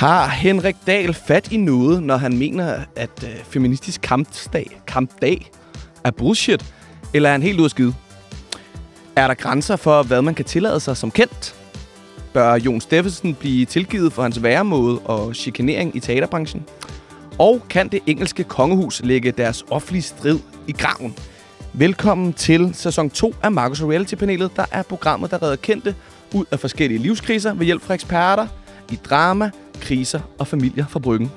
Har Henrik Dahl fat i noget, når han mener, at øh, feministisk kampdag, kampdag er bullshit? Eller er han helt ude? Er der grænser for, hvad man kan tillade sig som kendt? Bør Jon Steffensen blive tilgivet for hans væremåde og chikanering i teaterbranchen? Og kan det engelske kongehus lægge deres offentlige strid i graven? Velkommen til sæson 2 af Marcus Reality-panelet, der er programmet, der redder kendte ud af forskellige livskriser ved hjælp fra eksperter i drama, kriser og familier fra Bryggen.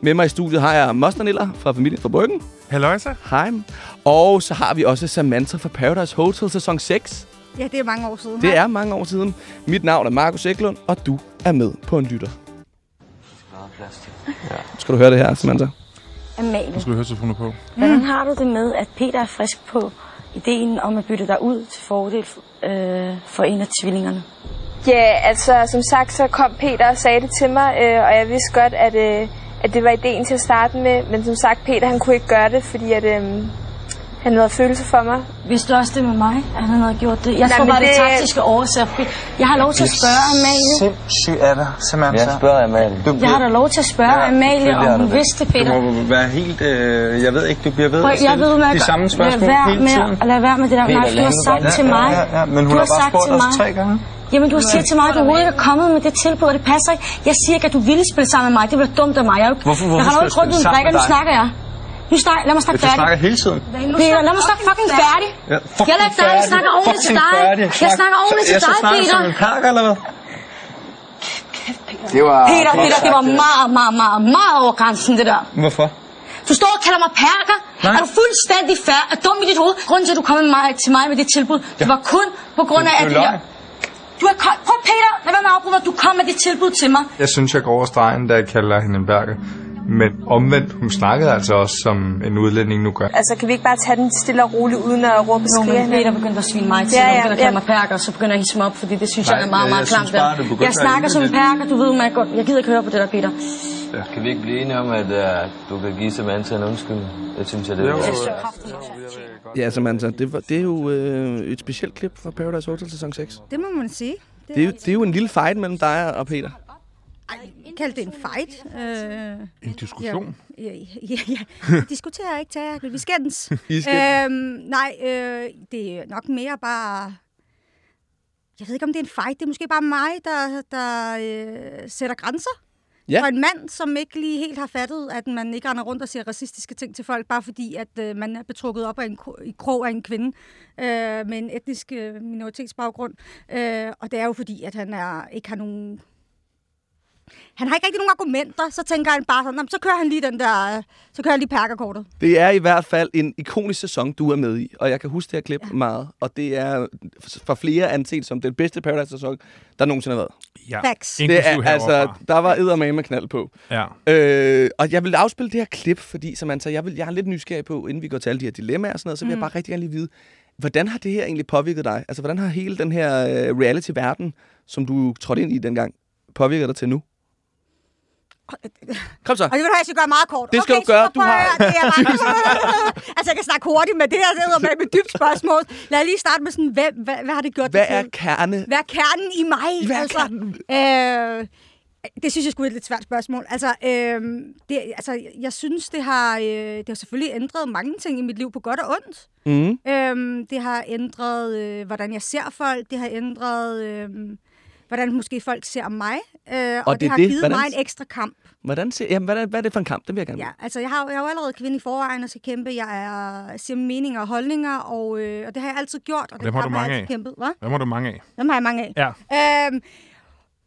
Med mig i studiet har jeg Moster Niller fra Familien fra Bryggen. Halløjsa. Hej. Og så har vi også Samantha fra Paradise Hotel sæson 6. Ja, det er mange år siden. Det er mange år siden. Mit navn er Markus Eklund, og du er med på en lytter. Skal du høre det her, Samantha? Amalie, Nu skal du høre telefoner på. hvordan har du det med, at Peter er frisk på ideen om at bytte dig ud til fordel øh, for en af tvillingerne? Ja, altså som sagt, så kom Peter og sagde det til mig, øh, og jeg vidste godt, at, øh, at det var ideen til at starte med. Men som sagt, Peter han kunne ikke gøre det, fordi at, øh, han havde følelser for mig. Vidste du også det med mig, at han havde gjort det? Jeg Nej, tror bare, det er det- taktiske årsager. Jeg har lov til at spørge Amalie. Sindssygt af dig, Samantha. Jeg spørger Amalie. Du Jeg har da lov til at spørge Ja, Amalie, om du hun det. vidste, Du Peter. må være helt... Øh, jeg ved ikke, du bliver ved Prøv, at jeg ved med de at samme lad spørgsmål være hele med, tiden. at lade være med det der. Peter, Nej, du lad har sagt til mig. Ja, ja, men hun Du har har bare sagt spurgt til os mig. tre gange. Jamen, du siger til mig, at du overhovedet ikke er kommet med det tilbud, og det passer ikke. Jeg siger ikke, at du ville spille sammen med mig. Det bliver dumt af mig. Jeg, Hvorfor- hvorfor jeg har jeg uden sammen brækker. med Nu dig? snakker jeg. Nu snak, lad mig snakke Du færdig. snakker hele tiden. Peter, lad mig snakke fucking færdig. Ja, fucking Jeg lader dig færdig. snakke ordentligt til dig. færdig. Jeg snakker ordentligt til Jeg så dig, snakker Peter. som en perker, eller hvad? Det var... Peter, Peter, det var meget, meget, meget, meget over grænsen, det der. Hvorfor? Du står og kalder mig perker. Nej. Er du fuldstændig færd? Er dum i dit hoved? Grunden til, at du kom med mig, til mig med det tilbud, det var kun på grund af, Det at jo jeg... Du er kom... Prøv, Peter, lad være med at afbryde mig. Du kom med det tilbud til mig. Jeg synes, jeg går over stregen, da jeg kalder hende en berke. Men omvendt, hun snakkede altså også som en udlænding nu gør. Altså, kan vi ikke bare tage den stille og roligt, uden at råbe og Jo, skrige? men Peter begyndte at svine mig til, Ja, ja, ja, ja, begyndte at kalde ja. mig perker, så begynder jeg at hisse mig op, fordi det synes Nej, jeg er meget, jeg- meget jeg klamt. begynder Jeg at snakker som en perker, du ved mig godt. Jeg gider ikke høre på det der, Peter. Kan vi ikke blive enige om, at uh, du kan give Samantha en undskyldning? Det synes jeg, det er. Ja, Samantha, det, var, det er jo øh, et specielt klip fra Paradise Hotel sæson 6. Det må man sige. Det er, jo, det er jo en lille fight mellem dig og Peter. Kald det en fight. Øh, En diskussion. ja, ja, ja, diskuterer ikke tager, vi skændes. Øhm, nej, øh, det er nok mere bare... Jeg ved ikke, om det er en fight. Det er måske bare mig, der, der øh, sætter grænser. Ja. For en mand, som ikke lige helt har fattet, at man ikke render rundt og siger racistiske ting til folk, bare fordi, at øh, man er betrukket op af en, i krog af en kvinde øh, med en etnisk øh, minoritetsbaggrund. Øh, og det er jo fordi, at han er, ikke har nogen... Han har ikke rigtig nogen argumenter, så tænker han bare sådan, "Nå, men så kører han lige den der, så kører han lige perkerkortet. Det er i hvert fald en ikonisk sæson, du er med i, og jeg kan huske det her klip ja. meget. Og det er for flere anset som den bedste Paradise-sæson, der nogensinde har været. Ja. Facts. Det er, altså, der var eddermame med knald på. Ja. Øh, og jeg vil afspille det her klip, fordi Samantha, jeg, vil, jeg er lidt nysgerrig på, inden vi går til alle de her dilemmaer og sådan noget, så vil mm. jeg bare rigtig gerne lige vide, hvordan har det her egentlig påvirket dig? Altså, hvordan har hele den her øh, reality-verden, som du trådte ind i dengang, påvirket dig til nu? Kom så. Og det vil du have, jeg skal gøre meget kort. Det skal okay, du gøre. Du har- Det er bare... altså, jeg kan snakke hurtigt, men det her det med et dybt spørgsmål. Lad os lige starte med sådan, hvad, hvad, hvad har det gjort Hvad er kerne? Hvad er kernen i mig? Hvad er altså, kernen? Øh, det synes jeg skulle er et lidt svært spørgsmål. Altså, øh, det, altså jeg synes, det har, øh, det har selvfølgelig ændret mange ting i mit liv på godt og ondt. Mm. Øhm, det har ændret, øh, hvordan jeg ser folk. Det har ændret, øh, hvordan måske folk ser mig. Øh, og, Og det, det har det. givet Hvordan- mig en ekstra kamp. Hvordan ser, jamen, hvad, er, hvad er det for en kamp? Den vil jeg gerne Ja, altså jeg har, jeg er jo allerede kvinde i forvejen og skal kæmpe. Jeg er, siger meninger og holdninger, og, øh, og det har jeg altid gjort. Og Dem har du har jeg mange altid af. Kæmpet. Hvad? Hvad må du mange af? Dem har jeg mange af. Ja. Øhm,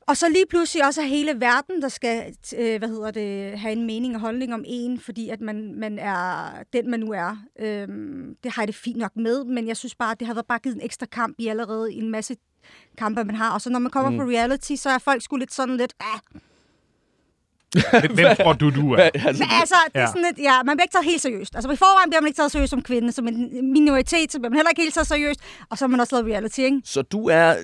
og så lige pludselig også er hele verden, der skal øh, hvad hedder det, have en mening og holdning om en, fordi at man, man er den, man nu er. Øhm, det har jeg det fint nok med, men jeg synes bare, at det har været bare givet en ekstra kamp i allerede en masse kampe, man har. Og så når man kommer mm. på reality, så er folk sgu lidt sådan lidt... Ah. Hvem, hvem tror du, du er? altså, Men altså, det er Ja. sådan lidt, ja, man bliver ikke taget helt seriøst. Altså i forvejen bliver man ikke taget seriøst som kvinde, som en minoritet, så bliver man heller ikke helt taget seriøst. Og så har man også lavet reality, ikke? Så du er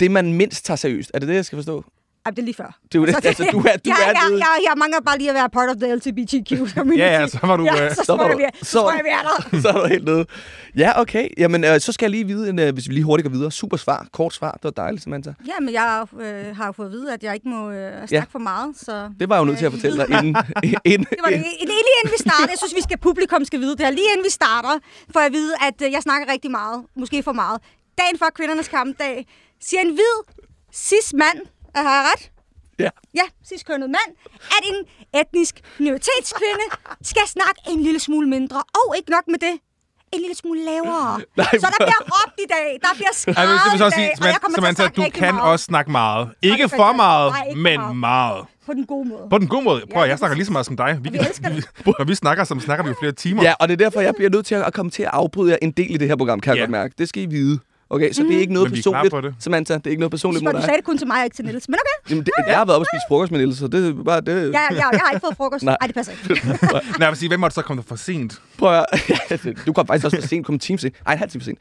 det, man mindst tager seriøst. Er det det, jeg skal forstå? Ej, det er lige før. Det er jo det. Altså, du er- du ja, er ja, ja, jeg mangler bare lige at være part of the LGBTQ community. Ja, ja, så var du, Ja, øh, så, så var du- er, så så jeg, er så er du helt nede. Ja, okay. Jamen, øh, så skal jeg lige vide, en, øh, hvis vi lige hurtigt går videre. Super svar. Kort svar. Det var dejligt, Samantha. Ja, men jeg øh, har jo fået at vide, at jeg ikke må øh, snakke Ja. for meget, så... Det var jeg jo nødt til at fortælle dig inden. inden Det var det. Lige inden vi starter. Jeg synes, vi skal publikum skal vide det her. Lige inden vi starter, får jeg at vide, at øh, jeg snakker rigtig meget. Måske for meget. Dagen før kvindernes kampdag siger en hvid cis mand, øh, har jeg ret? Ja. Ja, cis-kønnet mand, at en etnisk minoritetskvinde skal snakke en lille smule mindre. Og ikke nok med det, en lille smule lavere. Nej, så der bliver råbt i dag, der bliver skrevet Ej, men så i dag, sige, og jeg kommer til at Samantha, snakke du kan meget. også snakke meget. Ikke for meget, Nej, ikke men meget. meget. På den gode måde. På den gode måde. Prøv, Ja, jeg snakker lige så meget som dig. Vi, vi elsker det. Vi snakker, så snakker vi jo flere timer. Ja, og det er derfor, jeg bliver nødt til at komme til at afbryde jer en del i det her program, kan jeg Ja. godt mærke. Det skal I vide. Okay, så det er ikke noget Men er personligt, på det. Samantha. Det er ikke noget personligt mod Så du dig. sagde det kun til mig og ikke til Niels. Men okay. Jamen, det, jeg har været oppe og spise frokost med Niels, så det er bare det. Ja, ja, jeg har ikke fået frokost. Nej. Nej, det passer ikke. Nej, jeg vil sige, hvem måtte så komme der for sent? Prøv at, du kom faktisk også for sent. Kom en time sent. Ej, en halv time for sent.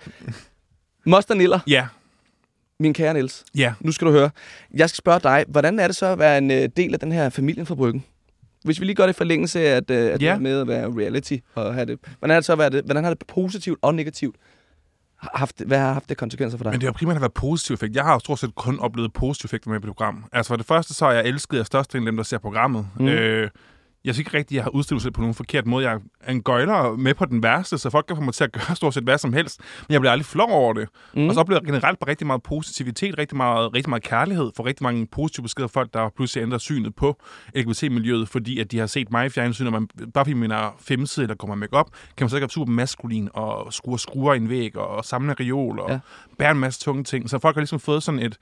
Moster Niller, Ja, min kære Niels. ja. Nu skal du høre. Jeg skal spørge dig, hvordan er det så at være en øh, del af den her familien fra Bryggen? Hvis vi lige gør det i forlængelse af at, øh, at Ja. ja. med at være reality og have det. Hvordan har det så været det? Hvordan har det positivt og negativt haft, hvad har haft det konsekvenser for dig? Men det har primært været positiv effekt. Jeg har jo stort set kun oplevet positiv effekt med mit program. Altså for det første, så er jeg elsket af størstedelen af dem, der ser programmet. Mm. Øh, jeg synes ikke rigtigt, at jeg har udstillet mig på nogen forkert måde. Jeg er en gøjler med på den værste, så folk kan få mig til at gøre stort set hvad som helst. Men jeg bliver aldrig flov over det. Mm. Og så oplever jeg generelt bare rigtig meget positivitet, rigtig meget, rigtig meget kærlighed, for rigtig mange positive beskeder fra folk, der pludselig ændrer synet på LGBT-miljøet, fordi at de har set mig i fjernsynet, og man, bare fordi man er femside eller går med make-up, kan man så ikke være super maskulin og skruer skruer i en væg og, og samle reol og Ja. ja. bære en masse tunge ting. Så folk har ligesom fået sådan et,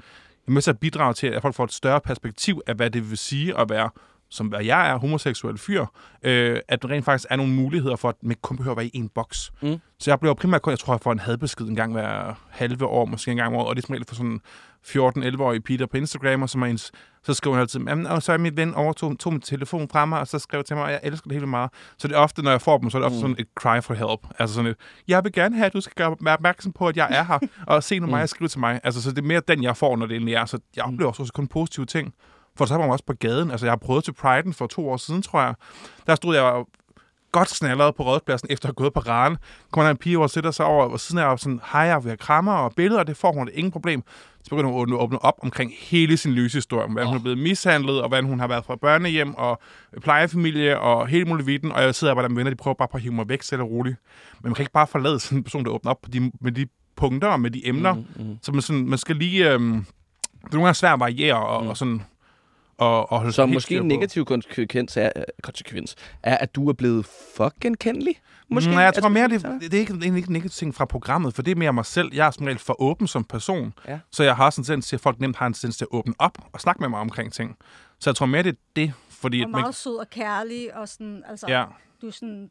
med til at bidrage til, at folk får et større perspektiv af, hvad det vil sige at være som hvad jeg er, homoseksuel fyr, øh, at der rent faktisk er nogle muligheder for, at man kun behøver at være i en boks. Mm. Så jeg bliver primært kun, jeg tror, jeg får en hadbesked en gang hver halve år, måske en gang om året, og det er som regel for sådan 14-11-årige Peter på Instagram, og så, er ens, så skriver han altid, Jamen, og så er min ven overtog tog min telefon fra mig, og så skrev til mig, at jeg elsker det helt meget. Så det er ofte, når jeg får dem, så er det ofte sådan et cry for help. Altså sådan et, jeg vil gerne have, at du skal gøre være opmærksom på, at jeg er her, og se nu mig og skrive til mig. Altså, så det er mere den, jeg får, når det endelig er. Så jeg oplever også kun positive ting. For så var man også på gaden. Altså, jeg har prøvet til Pride'en for to år siden, tror jeg. Der stod jeg godt snallet på rådpladsen efter at have gået på raren. Kommer der en pige over og sætter sig over, og siden er jeg sådan, hej, jeg vil have krammer og billeder, og det får hun ingen problem. Så begynder hun at åbne, op omkring hele sin livshistorie, om hvordan hun er blevet mishandlet, og hvordan hun har været fra børnehjem og plejefamilie og hele muligheden. Og jeg sidder bare der med venner, de prøver bare på at hive mig væk, selv og roligt. Men man kan ikke bare forlade sådan en person, der åbner op på de, med de punkter og med de emner. Mm, mm. Så man, sådan, man skal lige... Øhm, det er nogle gange svært at variere og, mm. og sådan... Og, og holde Så måske en negativ konsekvens er, konsekvens er, at du er blevet fucking kendelig? Måske? Nej, jeg tror Altså, mere, det, det er ikke, en negativ ting fra programmet, for det er mere mig selv. Jeg er som regel for åben som person, Ja. så jeg har sådan en tendens til, at folk nemt har en tendens til at åbne op og snakke med mig omkring ting. Så jeg tror mere, det er det, fordi... Og at man- meget sød og kærlig, og sådan, altså, Ja. du er sådan,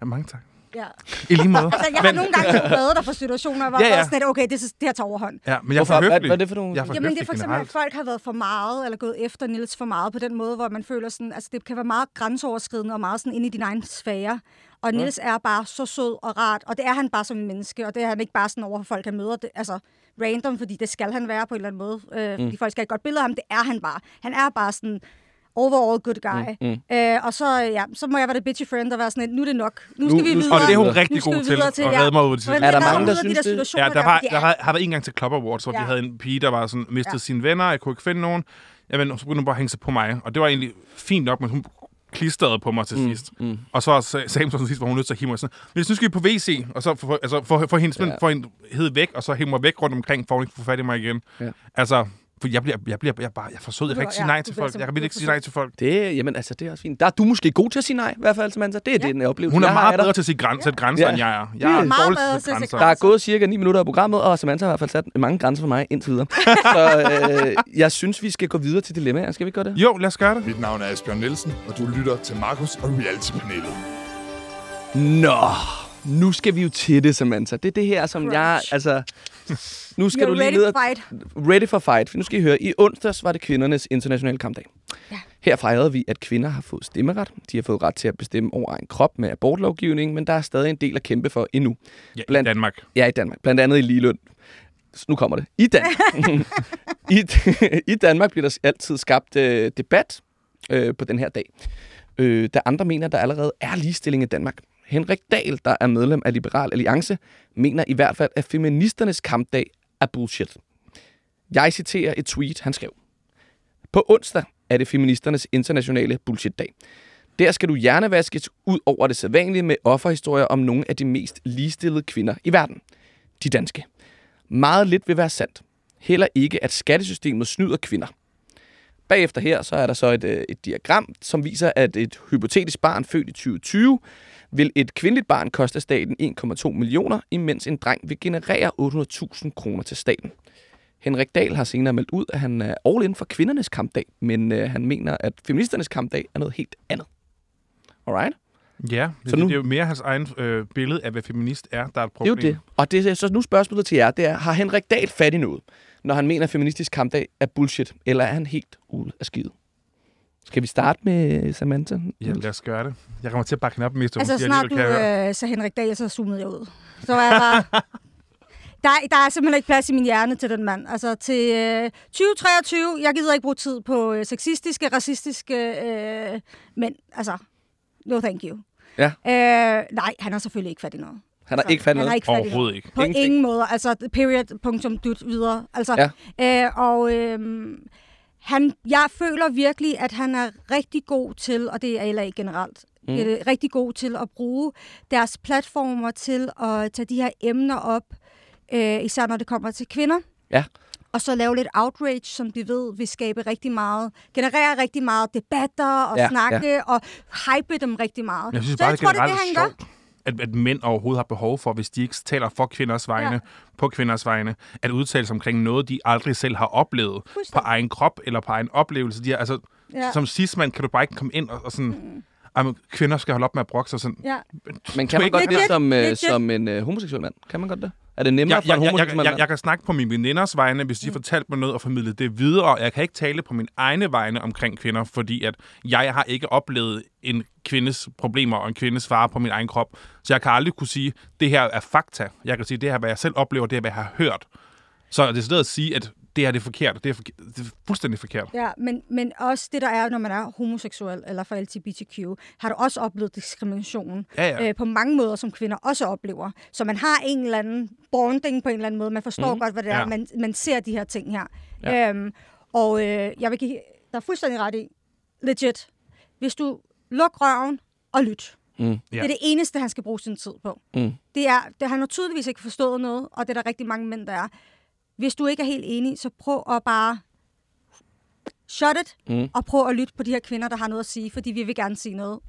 ja, mange tak. Ja. I lige måde. Altså, jeg har nogle gange reddet dig for situationer, hvor Ja, ja, ja. ja. sådan, lidt, okay, det, det her tager overhånd. Ja, men jeg er for? Hvad, er det for nogle... Jeg er for Jamen, det er for eksempel, generelt. at folk har været for meget, eller gået efter Nils for meget på den måde, hvor man føler sådan, altså det kan være meget grænseoverskridende og meget sådan inde i din egen sfære. Og Nils er bare så sød og rart, og det er han bare som menneske, og det er han ikke bare sådan over for folk, han møder, det, altså random, fordi det skal han være på en eller anden måde, øh, fordi folk skal have et godt billede af ham, det er han bare. Han er bare sådan overall good guy. Mm, mm. Øh, og så, ja, så må jeg være det bitchy friend og være sådan, nu er det nok. Nu skal Nu- vi nu- videre. Og det er hun Nu rigtig skal god vi til, videre at ja. redde mig ud til Men Er der kommer mange, der af de synes det? Ja, der, var, fordi der, har, har været en gang til Club Awards, hvor ja. De havde en pige, der var sådan, mistede ja. Sine venner, jeg kunne ikke finde nogen. Jamen, så begyndte hun bare at hænge sig på mig, og det var egentlig fint nok, men hun klistrede på mig til mm, sidst. Mm. Og så sag- sagde hun så til sidst, hvor hun nødt til at hive mig sådan, hvis nu skal vi på WC, og så for, altså, for, for hende, Ja. ja. for hende hed væk, og så hive mig væk rundt omkring, for at hun ikke få fat i mig igen. Ja. Altså, for jeg bliver, jeg bliver, jeg bare, jeg er for sød, jeg kan ikke sige nej ja, til folk. Jeg kan ikke sige nej til folk. Det, jamen, altså, det er også fint. Der er du måske god til at sige nej, i hvert fald, Samantha. Det er Ja. ja. den oplevelse, Hun er meget bedre til at sige græn, sætte grænser, Ja. end jeg er. Det Jeg er er meget bedre til grænser. Der er gået cirka 9 minutter af programmet, og Samantha har i hvert fald sat mange grænser for mig indtil videre. så øh, jeg synes, vi skal gå videre til dilemmaer. Skal vi ikke gøre det? Jo, lad os gøre det. Mit navn er Asbjørn Nielsen, og du lytter til Markus og Reality-panelet. Nå, nu skal vi jo til det, Samantha. Det er det her, som Crunch. jeg... Altså, nu skal You're du lige ready ned og fight. Ready for fight. Nu skal I høre. I onsdags var det kvindernes internationale kampdag. Ja. Her fejrede vi, at kvinder har fået stemmeret. De har fået ret til at bestemme over egen krop med abortlovgivning, men der er stadig en del at kæmpe for endnu. Ja, i Blandt- Danmark. Ja, i Danmark. Blandt andet i ligeløn. Nu kommer det. I Danmark. I, I Danmark bliver der altid skabt øh, debat øh, på den her dag, øh, da andre mener, der allerede er ligestilling i Danmark. Henrik Dahl, der er medlem af Liberal Alliance, mener i hvert fald, at feministernes kampdag er bullshit. Jeg citerer et tweet, han skrev. På onsdag er det feministernes internationale bullshit-dag. Der skal du hjernevaskes ud over det sædvanlige med offerhistorier om nogle af de mest ligestillede kvinder i verden. De danske. Meget lidt vil være sandt. Heller ikke, at skattesystemet snyder kvinder. Bagefter her, så er der så et, øh, et diagram, som viser, at et hypotetisk barn født i 2020 vil et kvindeligt barn koste staten 1,2 millioner, imens en dreng vil generere 800.000 kroner til staten. Henrik Dahl har senere meldt ud, at han er all in for kvindernes kampdag, men øh, han mener, at feministernes kampdag er noget helt andet. Alright? Ja, det, Så nu... det er jo mere hans egen øh, billede af, hvad feminist er, der er et Det er jo problem. det. Og det så nu spørgsmålet til jer, det er, har Henrik Dahl fat i noget, når han mener, at feministisk kampdag er bullshit, eller er han helt ude af skide? Skal vi starte med Samantha? Ja, lad os gøre det. Jeg kommer til at bakke op mest. Altså snart du øh, så Henrik Dahl, så zoomede jeg ud. Så var jeg bare... Der, er- der er simpelthen ikke plads i min hjerne til den mand. Altså til øh, 2023, jeg gider ikke bruge tid på øh, sexistiske, racistiske øh, mænd. Altså, no thank you. Ja. Øh, nej, han har selvfølgelig ikke fat i noget. Han har Så, ikke fat noget? ikke. Overhovedet ikke. På Ingenting. ingen måde. Altså, period, punktum, dut, videre. Altså, ja. øh, og øh, han, jeg føler virkelig, at han er rigtig god til, og det er LA generelt, Mm. er rigtig god til at bruge deres platformer til at tage de her emner op, øh, især når det kommer til kvinder. Ja. Og så lave lidt outrage, som de ved vil skabe rigtig meget, generere rigtig meget debatter og Ja, snakke ja. og hype dem rigtig meget. Jeg synes så bare, jeg det tror, det er det, han gør. sjovt, at, at mænd overhovedet har behov for, hvis de ikke taler for kvinders vegne, Ja. på kvinders vegne, at udtale sig omkring noget, de aldrig selv har oplevet på egen krop eller på egen oplevelse. De har, altså, Ja. Som cis-mand kan du bare ikke komme ind og, og sådan... Mm. Jamen, kvinder skal holde op med at brokke sig sådan. Ja. Men kan man godt det Legit. som, Legit. som en øh, homoseksuel mand? Kan man godt det? Er det nemmere jeg, for en jeg, jeg, homoseksuel jeg, jeg, jeg kan snakke på mine veninders vegne, hvis de mm. fortalte mig noget og formidlet det videre. Jeg kan ikke tale på min egne vegne omkring kvinder, fordi at jeg har ikke oplevet en kvindes problemer og en kvindes fare på min egen krop. Så jeg kan aldrig kunne sige, det her er fakta. Jeg kan sige, det her er, hvad jeg selv oplever, det er, hvad jeg har hørt. Så det er stedet at sige, at det her det er forkert. Det er, forkert. det er fuldstændig forkert. Ja, men, men også det, der er, når man er homoseksuel eller for LGBTQ, har du også oplevet diskrimination Ja, ja. Øh, på mange måder, som kvinder også oplever. Så man har en eller anden bonding på en eller anden måde. Man forstår mm. godt, hvad det er. Ja. Man, man ser de her ting her. Ja. Øhm, og øh, jeg vil give der er fuldstændig ret i. Legit. Hvis du lukker røven og lyt. Mm. Det er det eneste, han skal bruge sin tid på. Mm. Det er, det, han har tydeligvis ikke forstået noget, og det er der rigtig mange mænd, der er. Hvis du ikke er helt enig, så prøv at bare shut it, Mm. og prøv at lytte på de her kvinder, der har noget at sige, fordi vi vil gerne sige noget.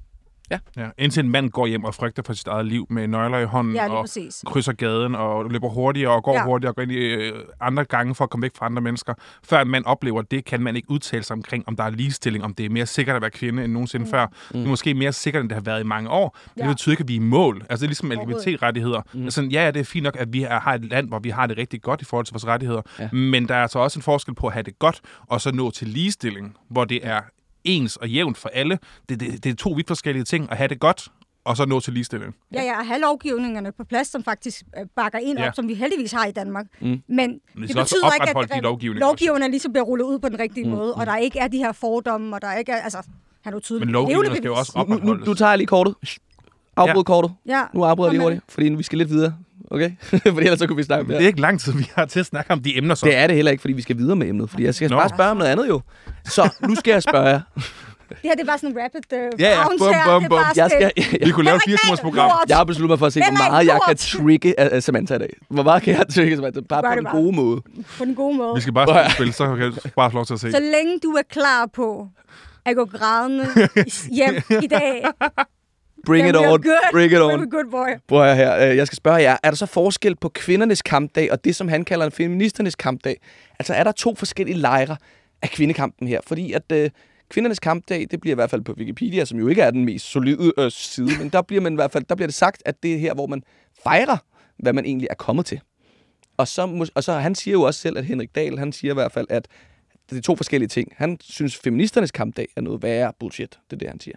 Ja, indtil en mand går hjem og frygter for sit eget liv med nøgler i hånden Ja, og præcis. krydser gaden og løber hurtigere og går ja. Ja. hurtigere og går ind i øh, andre gange for at komme væk fra andre mennesker. Før en mand oplever det, kan man ikke udtale sig omkring, om der er ligestilling, om det er mere sikkert at være kvinde end nogensinde mm. før. Mm. Det er måske mere sikkert, end det har været i mange år. Men Ja. det betyder ikke, at vi er i mål. Altså det er ligesom. LGBT-rettigheder. Mm. Altså, ja, ja, det er fint nok, at vi er, har et land, hvor vi har det rigtig godt i forhold til vores rettigheder. Ja. Men der er altså også en forskel på at have det godt, og så nå til ligestilling, hvor det er ens og jævnt for alle. Det, det, det er to vidt forskellige ting at have det godt, og så nå til ligestilling. Ja, ja, at have lovgivningerne på plads, som faktisk øh, bakker ind Ja. op, som vi heldigvis har i Danmark. Mm. Men, Men det også betyder ikke, opretholde de at lovgivninger lovgivningerne ligesom bliver rullet ud på den rigtige Mm, måde, og der ikke er de her fordomme, og der ikke er, altså, han er jo tydelig. Men lovgivningen skal jo også Nu, nu, opretholdes. nu tager jeg lige kortet. Afbryd Ja. kortet. Ja, Nu afbryder jeg lige hurtigt, fordi vi skal lidt videre. Okay? fordi ellers så kunne vi snakke om Det er ikke lang tid, vi har til at snakke om de emner, så. Det er det heller ikke, fordi vi skal videre med emnet. Fordi jeg skal Nå. bare spørge om noget andet jo. Så nu skal jeg spørge jer. Det her, det er bare sådan en rapid uh, Ja, ja, rounds bum, bum, Det bum. Jeg skal, Vi kunne lave fire timers program. jeg har besluttet mig for at se, hvor meget jeg kan trigge af Samantha i dag. Hvor meget kan jeg trigge Samantha? Bare på den gode måde. På den gode måde. Vi skal bare spille spil, så kan du bare få lov til at se. Så længe du er klar på at gå grædende hjem i dag, Bring it on. good. Bring it on. good boy. Prøv her. Øh, Jeg skal spørge jer. Er der så forskel på kvindernes kampdag og det, som han kalder en feministernes kampdag? Altså er der to forskellige lejre af kvindekampen her? Fordi at øh, kvindernes kampdag, det bliver i hvert fald på Wikipedia, som jo ikke er den mest solide øh, side, men der bliver, man i hvert fald, der bliver det sagt, at det er her, hvor man fejrer, hvad man egentlig er kommet til. Og så, og så han siger jo også selv, at Henrik Dahl, han siger i hvert fald, at det er to forskellige ting. Han synes, feministernes kampdag er noget værre bullshit. Det er det, han siger.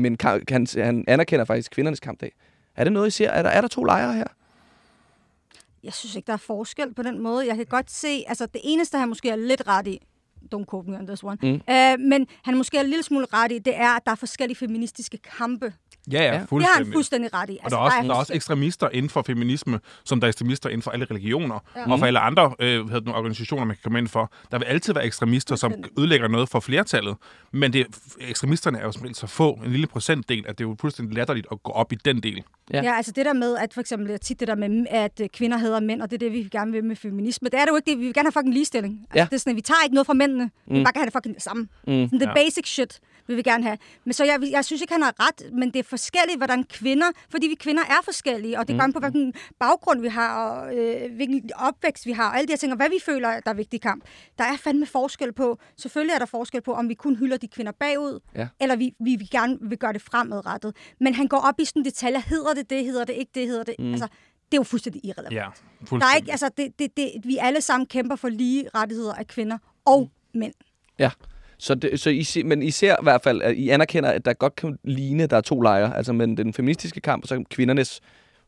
Men han, han anerkender faktisk kvindernes kampdag. Er det noget, I ser? Er der, er der to lejre her? Jeg synes ikke, der er forskel på den måde. Jeg kan godt se, altså det eneste, han måske er lidt ret i, don't quote me on this one, mm. øh, men han måske er en lille smule ret i, det er, at der er forskellige feministiske kampe. Ja, ja, Det har fuldstændig. han fuldstændig ret i. Og der er, også, der er også fuldstændig- ekstremister inden for feminisme, som der er ekstremister inden for alle religioner, Ja. og for alle andre øh, hvad det organisationer, man kan komme ind for. Der vil altid være ekstremister, som ødelægger noget for flertallet, men det, ekstremisterne er jo som så få, en lille procentdel, at det er jo fuldstændig latterligt at gå op i den del. Ja. ja, altså det der med, at for eksempel tit det der med, at øh, kvinder hader mænd, og det er det, vi gerne vil med feminisme. Det er det jo ikke det. Vi vil gerne have fucking ligestilling. Altså, Ja. Det er sådan, at vi tager ikke noget fra mændene. Mm. Vi Mm. bare gerne have det fucking samme. Mm. Sådan det Ja. basic shit vil vi gerne have. Men så jeg, jeg synes ikke, han har ret, men det er forskelligt, hvordan kvinder, fordi vi kvinder er forskellige, og det går Mm. på, hvilken baggrund vi har, og øh, hvilken opvækst vi har, og alle de her ting, og hvad vi føler, der er vigtig i kamp. Der er fandme forskel på, selvfølgelig er der forskel på, om vi kun hylder de kvinder bagud, Ja. eller vi, vi, vi gerne vil gøre det fremadrettet. Men han går op i sådan detaljer. Hedder det det? Hedder det ikke det? Hedder det? Mm. Mm. Altså, det er jo fuldstændig irrelevant. Ja, Der er fuldstændig. ikke, altså, det, det, det, vi alle sammen kæmper for lige rettigheder af kvinder og mænd. Ja. Så, det, så I, men I ser i hvert fald, at I anerkender, at der godt kan ligne, at der er to lejre. Altså men den feministiske kamp, og så kvindernes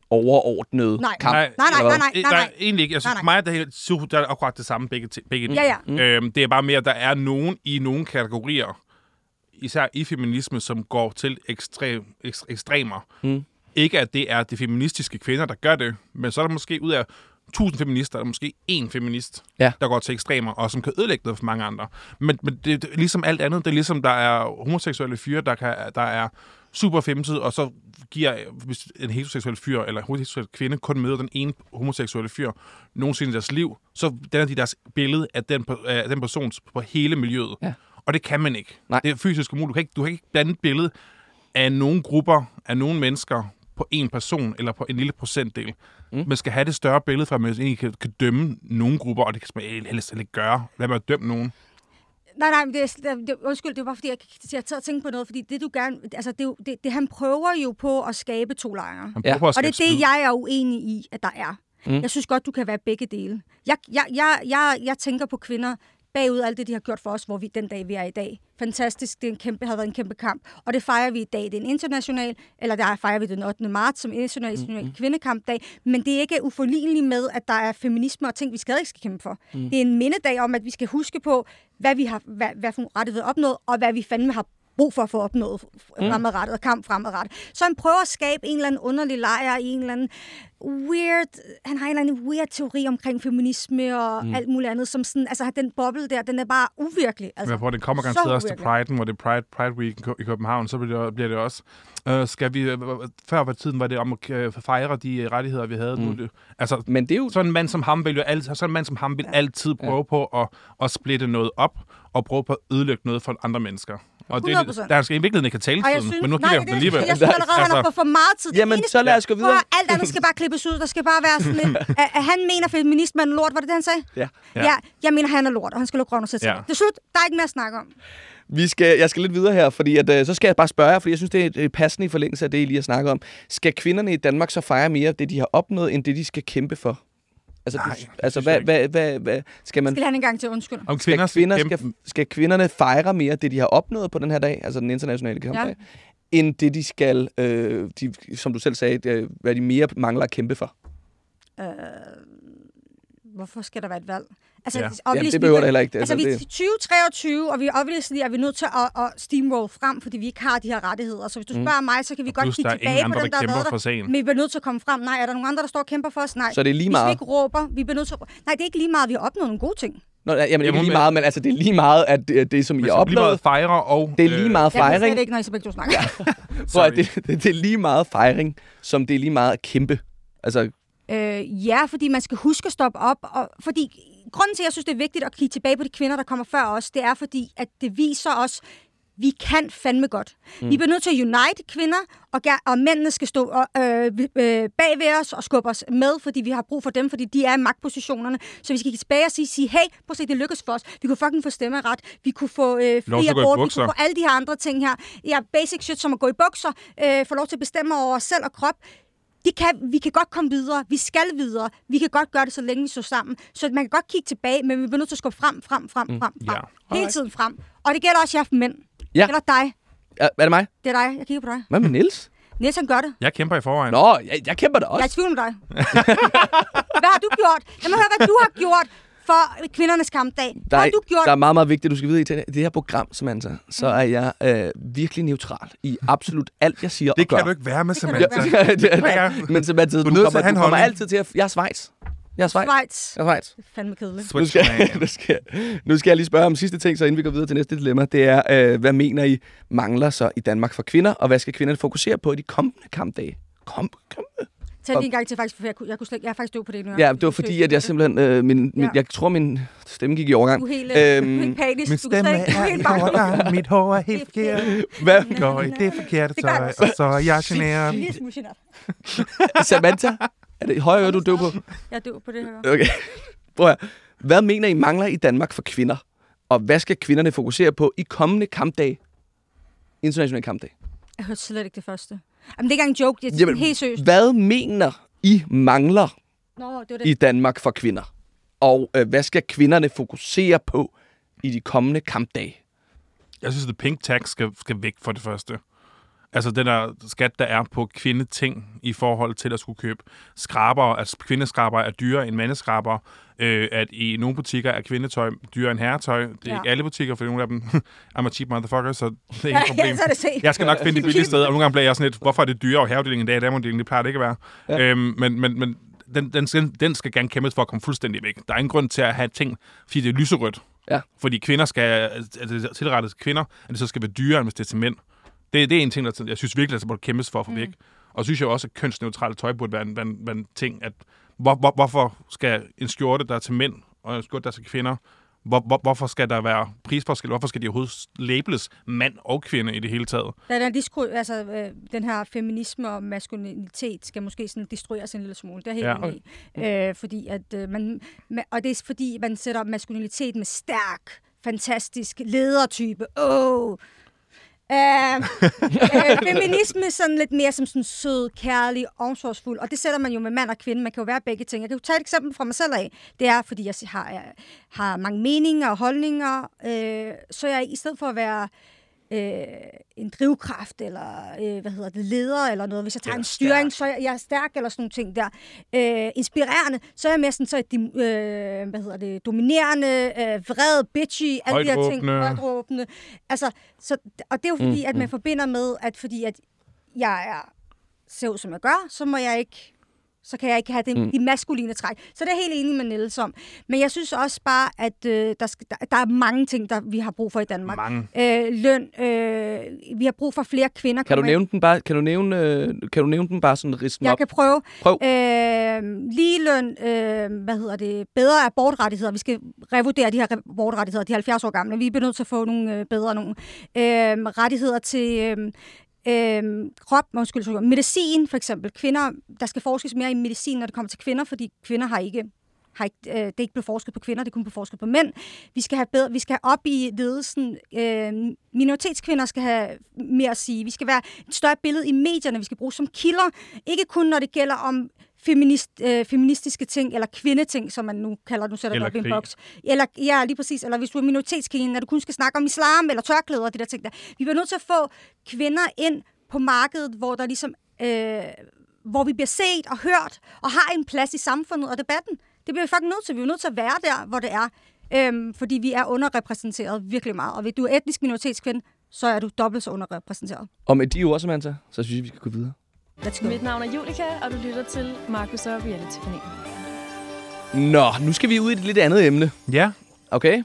overordnede Nej. kamp. Nej, nej, hvad? nej, nej, nej, nej. egentlig ikke. Altså, Nej, nej, nej. nej. mig er det helt super, der er akkurat det samme begge, begge Ja, ja. Mm. Øhm, det er bare mere, at der er nogen i nogle kategorier, især i feminisme, som går til ekstrem, ekst, ekstremer. Mm. Ikke at det er de feministiske kvinder, der gør det, men så er der måske ud af 1000 feminister, er der måske én feminist, Ja. der går til ekstremer, og som kan ødelægge noget for mange andre. Men, men det, det, er ligesom alt andet, det er ligesom, der er homoseksuelle fyre, der, kan, der er super femset, og så giver hvis en heteroseksuel fyr eller en heteroseksuel kvinde kun møder den ene homoseksuelle fyr nogensinde i deres liv, så danner de deres billede af den, af den person på hele miljøet. Ja. Og det kan man ikke. Nej. Det er fysisk umuligt. Du kan ikke, du kan ikke blande et billede af nogle grupper, af nogle mennesker på en person eller på en lille procentdel. Mm. Man skal have det større billede, for at man egentlig kan, kan dømme nogle grupper, og det kan man helst ikke gøre. Lad mig dømme nogen. Nej, nej, men det, er, det, undskyld, det var bare fordi, jeg, jeg tager og tænke på noget, fordi det du gerne, altså det, det, det, han prøver jo på at skabe to lejre. Han prøver at Og det er det, jeg er uenig i, at der er. Mm. Jeg synes godt, du kan være begge dele. Jeg, jeg, jeg, jeg, jeg tænker på kvinder bagud alt det, de har gjort for os, hvor vi den dag, vi er i dag. Fantastisk, det er en kæmpe, har været en kæmpe kamp. Og det fejrer vi i dag. Det er en international, eller der fejrer vi den 8. marts som international mm. kvindekampdag. Men det er ikke uforligneligt med, at der er feminisme og ting, vi stadig skal kæmpe for. Mm. Det er en mindedag om, at vi skal huske på, hvad vi har, hvad, hvad for rettigheder opnået, og hvad vi fandme har brug for at få opnået Mm. fremadrettet og kamp fremadrettet. Så han prøver at skabe en eller anden underlig lejr i en eller anden weird, han har en eller anden weird teori omkring feminisme og Mm. alt muligt andet, som sådan, altså den boble der, den er bare uvirkelig. Altså, jeg tror, det kommer garanteret også til. Pride'en, hvor det er Pride, Pride Week i Kø- i København, så bliver det, bliver det også... Øh, skal vi, øh, før var tiden var det om at øh, fejre de øh, rettigheder, vi havde. Mm. Nu, det, altså, Men det er jo... sådan en mand som ham vil jo altid, sådan en mand som ham vil altid prøve ja. på at, at splitte noget op, og prøve på at ødelægge noget for andre mennesker. Og det, 100%. der skal i virkeligheden ikke have taletiden, synes, men nu giver jeg det, dem alligevel. jeg synes allerede, han har fået for meget tid. Det Jamen, eneste- så lad os gå videre. At alt andet skal bare klippes ud. Der skal bare være sådan lidt, at, at han mener, at feminisme er en lort. Var det det, han sagde? Ja. Ja. ja jeg mener, han er lort, og han skal lukke røven og sætte sig. Ja. Det er slut. Der er ikke mere at snakke om. Vi skal, jeg skal lidt videre her, fordi at, øh, så skal jeg bare spørge jer, fordi jeg synes, det er et passende i forlængelse af det, I lige har snakket om. Skal kvinderne i Danmark så fejre mere af det, de har opnået, end det, de skal kæmpe for? Altså, Nej, du, altså hvad, hvad, hvad, hvad, skal man... Skal han en gang til undskyld? Om Skal, kvinder kvinder, skal skal, skal kvinderne fejre mere det, de har opnået på den her dag, altså den internationale kampdag, Ja. end det, de skal, øh, de, som du selv sagde, det, hvad de mere mangler at kæmpe for? Øh, hvorfor skal der være et valg? Altså, Ja. Jamen, det behøver det heller ikke. Altså, Altså, vi er det- i 2023, og vi obviously er vi nødt til at, at steamroll frem, fordi vi ikke har de her rettigheder. Så hvis du Mm. spørger mig, så kan vi Og godt kigge er tilbage ingen på andre, dem, der der har været for der. sagen. Men vi bliver nødt til at komme frem. Nej, er der nogen andre, der står og kæmper for os? Nej. Så det er lige Vi meget- skal ikke råber. Vi bliver nødt til at... Nej, det er ikke lige meget. Vi har opnået nogle gode ting. Nå, ja, jamen, ikke Jamen, lige men- meget, men altså, det er lige meget, at det, det som I har så lige meget opnået... fejre og... Det er lige meget Jeg ved fejring. slet ikke, når I så begge to snakker. Prøv, at det, det, det er lige meget fejring, som det er lige meget at kæmpe. Altså, Øh, ja, fordi man skal huske at stoppe op. Og, fordi grunden til, at jeg synes, det er vigtigt at kigge tilbage på de kvinder, der kommer før os, det er fordi, at det viser os, vi kan fandme godt. Mm. Vi bliver nødt til at unite kvinder, og, og mændene skal stå og, øh, øh, bag ved os og skubbe os med, fordi vi har brug for dem, fordi de er i magtpositionerne. Så vi skal kigge tilbage og sige, sige hey, prøv at se, det lykkes for os. Vi kunne fucking få stemmeret. Vi kunne få øh, fri abort. Vi kunne få alle de her andre ting her. Ja, basic shit, som at gå i bukser, øh, få lov til at bestemme over os selv og krop. Det kan, vi kan godt komme videre. Vi skal videre. Vi kan godt gøre det, så længe vi står sammen. Så man kan godt kigge tilbage, men vi bliver nødt til at skubbe frem, frem, frem, frem, frem. ja. Hele Alright. tiden frem. Og det gælder også jer mænd. Ja. Det gælder dig. er, er det mig? Det er dig. Jeg kigger på dig. Hvad med Niels? Niels, han gør det. Jeg kæmper i forvejen. Nå, jeg, jeg kæmper da Jeg er i også. tvivl om dig. hvad har du gjort? Lad mig høre, hvad du har gjort for kvindernes kampdag. Der har er, du gjort? der er meget, meget vigtigt, du skal vide i det det her program, Samantha, så er jeg øh, virkelig neutral i absolut alt, jeg siger Det og gør. kan du ikke være med, Samantha. være. det, det, Ja. men Samantha, du, Du er nødt til kommer, du kommer altid til at... Jeg er Schweiz. Jeg er Schweiz. Schweiz. Jeg er Schweiz. Det er fandme kedeligt. Nu Switch skal, man. nu, skal, nu skal jeg lige spørge om sidste ting, så inden vi går videre til næste dilemma. Det er, øh, hvad mener I mangler så i Danmark for kvinder, og hvad skal kvinderne fokusere på i de kommende kampdage? Kom, kom. Tag lige en gang til, faktisk, for jeg, kunne, jeg, kunne slet, jeg er faktisk død på det nu. Ja, det var fordi, at jeg simpelthen... Øh, min, min, Ja. Jeg tror, min stemme gik i overgang. Du er helt, øhm, Øhm, helt panisk. Min stemme du er helt i overgang, mit hår er helt forkert. Hvad? Går i det forkerte tøj, og så er jeg generet. Lille smule. Samantha? Er det højere øre, du er døv på? Jeg er død på det her. Okay. Prøv at. Hvad mener I mangler i Danmark for kvinder? Og hvad skal kvinderne fokusere på i kommende kampdag? International kampdag. Jeg hørte slet ikke det første. Jamen, det er ikke engang en joke. Det er Jamen, helt seriøst. Hvad mener I mangler Nå, det var det. i Danmark for kvinder? Og øh, hvad skal kvinderne fokusere på i de kommende kampdage? Jeg synes, at pink tax skal, skal væk for det første. Altså den der skat, der er på kvindeting i forhold til at skulle købe skraber. Altså kvindeskraber er dyrere end mandeskraber. Øh, at i nogle butikker er kvindetøj dyrere end herretøj. Det er Ja. ikke alle butikker, for nogle af dem I'm a cheap motherfucker, så det er ikke et problem. ja, så er det set. Jeg skal nok finde det billige sted, og nogle gange bliver jeg sådan lidt, hvorfor er det dyrere herreafdelingen i dag, dameafdelingen, det plejer det ikke at være. Ja. Øhm, men men, men den, den, skal, den skal gerne kæmpes for at komme fuldstændig væk. Der er ingen grund til at have ting, fordi det er lyserødt. Ja. Fordi kvinder skal, altså tilrettet til kvinder, at det så skal være dyrere, end hvis det er til mænd. Det, det er en ting, der jeg synes virkelig, at der burde kæmpes for at få væk. Og synes jeg også, at kønsneutralt tøj burde være en, være en, være en ting. At, hvor, hvor, hvorfor skal en skjorte, der er til mænd, og en skjorte, der er til kvinder, hvor, hvor, hvorfor skal der være prisforskel? Hvorfor skal de overhovedet labels mand og kvinde i det hele taget? Der er den, diskru, altså, øh, den her feminisme og maskulinitet skal måske sådan destrueres en lille smule. Det er helt Ja. enig i. Øh, fordi at, øh, man, ma- og det er fordi, man sætter maskulinitet med stærk, fantastisk ledertype. Åh! Oh. Uh, uh, feminisme er sådan lidt mere som sådan sød, kærlig, omsorgsfuld, og det sætter man jo med mand og kvinde. Man kan jo være begge ting. Jeg kan jo tage et eksempel fra mig selv af. Det er, fordi jeg har, jeg har mange meninger og holdninger, øh, så jeg i stedet for at være øh, en drivkraft, eller øh, hvad hedder det, leder, eller noget. Hvis jeg tager en styring, så er jeg, jeg er stærk, eller sådan nogle ting der. Øh, inspirerende, så er jeg mere sådan, så dim- øh, hvad hedder det, dominerende, øh, vred, bitchy, alle de her ting. Højtråbende. Altså, så, og det er jo fordi, mm, at man forbinder med, at fordi at jeg er, ser ud, som jeg gør, så må jeg ikke så kan jeg ikke have den, mm. de maskuline træk. Så det er helt enig med Niels om. Men jeg synes også bare, at øh, der, skal, der, der er mange ting, der vi har brug for i Danmark. Mange. Øh, løn. Øh, vi har brug for flere kvinder. Kan du nævne den bare, kan du nævne, øh, kan du nævne den bare sådan ridsen Jeg op? kan prøve. Prøv. Øh, ligeløn, øh, hvad hedder det, bedre abortrettigheder. Vi skal revurdere de her abortrettigheder. De er 70 år gamle. Vi er nødt til at få nogle øh, bedre nogle. Øh, rettigheder til øh, krop, undskyld, medicin for eksempel. Kvinder, der skal forskes mere i medicin, når det kommer til kvinder, fordi kvinder har ikke har ikke, øh, det er ikke blevet forsket på kvinder, det er kun blevet forsket på mænd. Vi skal have, bedre, vi skal have op i ledelsen. Øh, minoritetskvinder skal have mere at sige. Vi skal være et større billede i medierne, vi skal bruge som kilder. Ikke kun når det gælder om feminist, øh, feministiske ting, eller kvindeting, som man nu kalder, nu sætter Eller det op i en boks. Eller, ja, lige præcis. Eller hvis du er minoritetskvinde, at du kun skal snakke om islam, eller tørklæder, og de der ting der. Vi bliver nødt til at få kvinder ind på markedet, hvor der ligesom, øh, hvor vi bliver set og hørt, og har en plads i samfundet og debatten. Det bliver vi faktisk nødt til. Vi er nødt til at være der, hvor det er. Øhm, fordi vi er underrepræsenteret virkelig meget. Og hvis du er etnisk minoritetskvinde, så er du dobbelt så underrepræsenteret. Og med de ord, Samantha, så synes jeg, vi skal gå videre. Let's go. Mit navn er Julika, og du lytter til Markus og Reality Panel. Nå, nu skal vi ud i et lidt andet emne. Ja, Okay?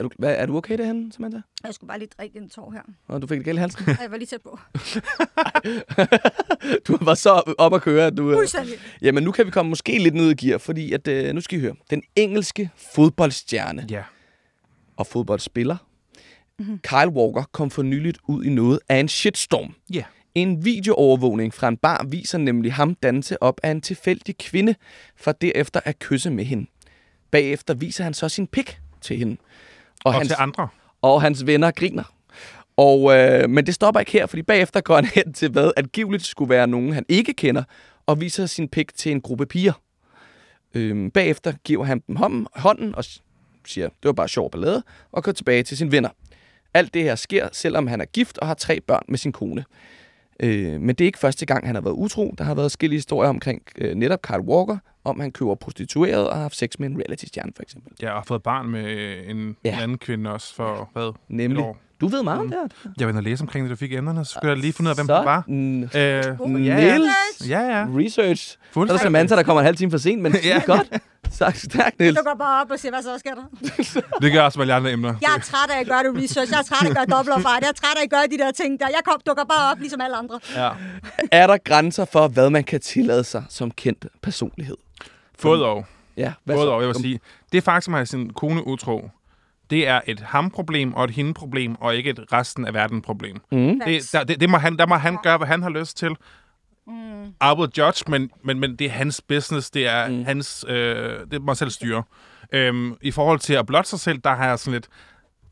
Er du, hvad, er du okay derhen, Samantha? Jeg skulle bare lige drikke en tår her. Og du fik det galt i halsen? Ej, Jeg var lige tæt på. du var så op at køre, at du... øh, Fuldstændig. Jamen, nu kan vi komme måske lidt ned i gear, fordi at, øh, nu skal I høre. Den engelske fodboldstjerne ja. og fodboldspiller, mm-hmm. Kyle Walker, kom for nyligt ud i noget af en shitstorm. Ja. En videoovervågning fra en bar viser nemlig ham danse op af en tilfældig kvinde, for derefter at kysse med hende. Bagefter viser han så sin pik til hende. Og hans, til andre. og hans venner griner. Og, øh, men det stopper ikke her, fordi bagefter går han hen til, hvad angiveligt skulle være nogen, han ikke kender, og viser sin pik til en gruppe piger. Øhm, bagefter giver han dem hånden, hånden og siger, det var bare sjov ballade, og går tilbage til sine venner. Alt det her sker, selvom han er gift og har tre børn med sin kone. Øh, men det er ikke første gang, han har været utro. Der har været forskellige historier omkring øh, netop Carl Walker, om han køber prostitueret og har haft sex med en reality-stjerne, for eksempel. Jeg har fået barn med en, Ja. ja. en anden kvinde også for, hvad? Nemlig. Et år. Du ved meget om det her. Jeg var inde og læse omkring det, du fik emnerne, så skulle jeg lige finde ud af, hvem Så- det var. Mm. Øh, ja, Niels. ja. ja. Research. Så er der. Samantha, der kommer en halv time for sent, men ja. godt. Så stærkt, Niels. Du går bare op og siger, hvad så sker der? Det gør også med alle andre emner. Jeg er træt af at gøre det research. Jeg er træt af at gøre dobbeltarbejde. Jeg er træt af at gøre de der ting der. Jeg kom, dukker bare op, ligesom alle andre. Ja. Er der grænser for, hvad man kan tillade sig som kendt personlighed? Både og. Ja, hvad Både så? og, jeg vil sige. Det faktisk at have sin kone utro, det er et ham-problem og et hende-problem, og ikke et resten af verden-problem. Mm. Det, der, det, det må han, der må han gøre, hvad han har lyst til. Mm. I will judge, men, men, men det er hans business, det er mm. hans, øh, det må selv styre. Øhm, I forhold til at blotte sig selv, der har jeg sådan lidt,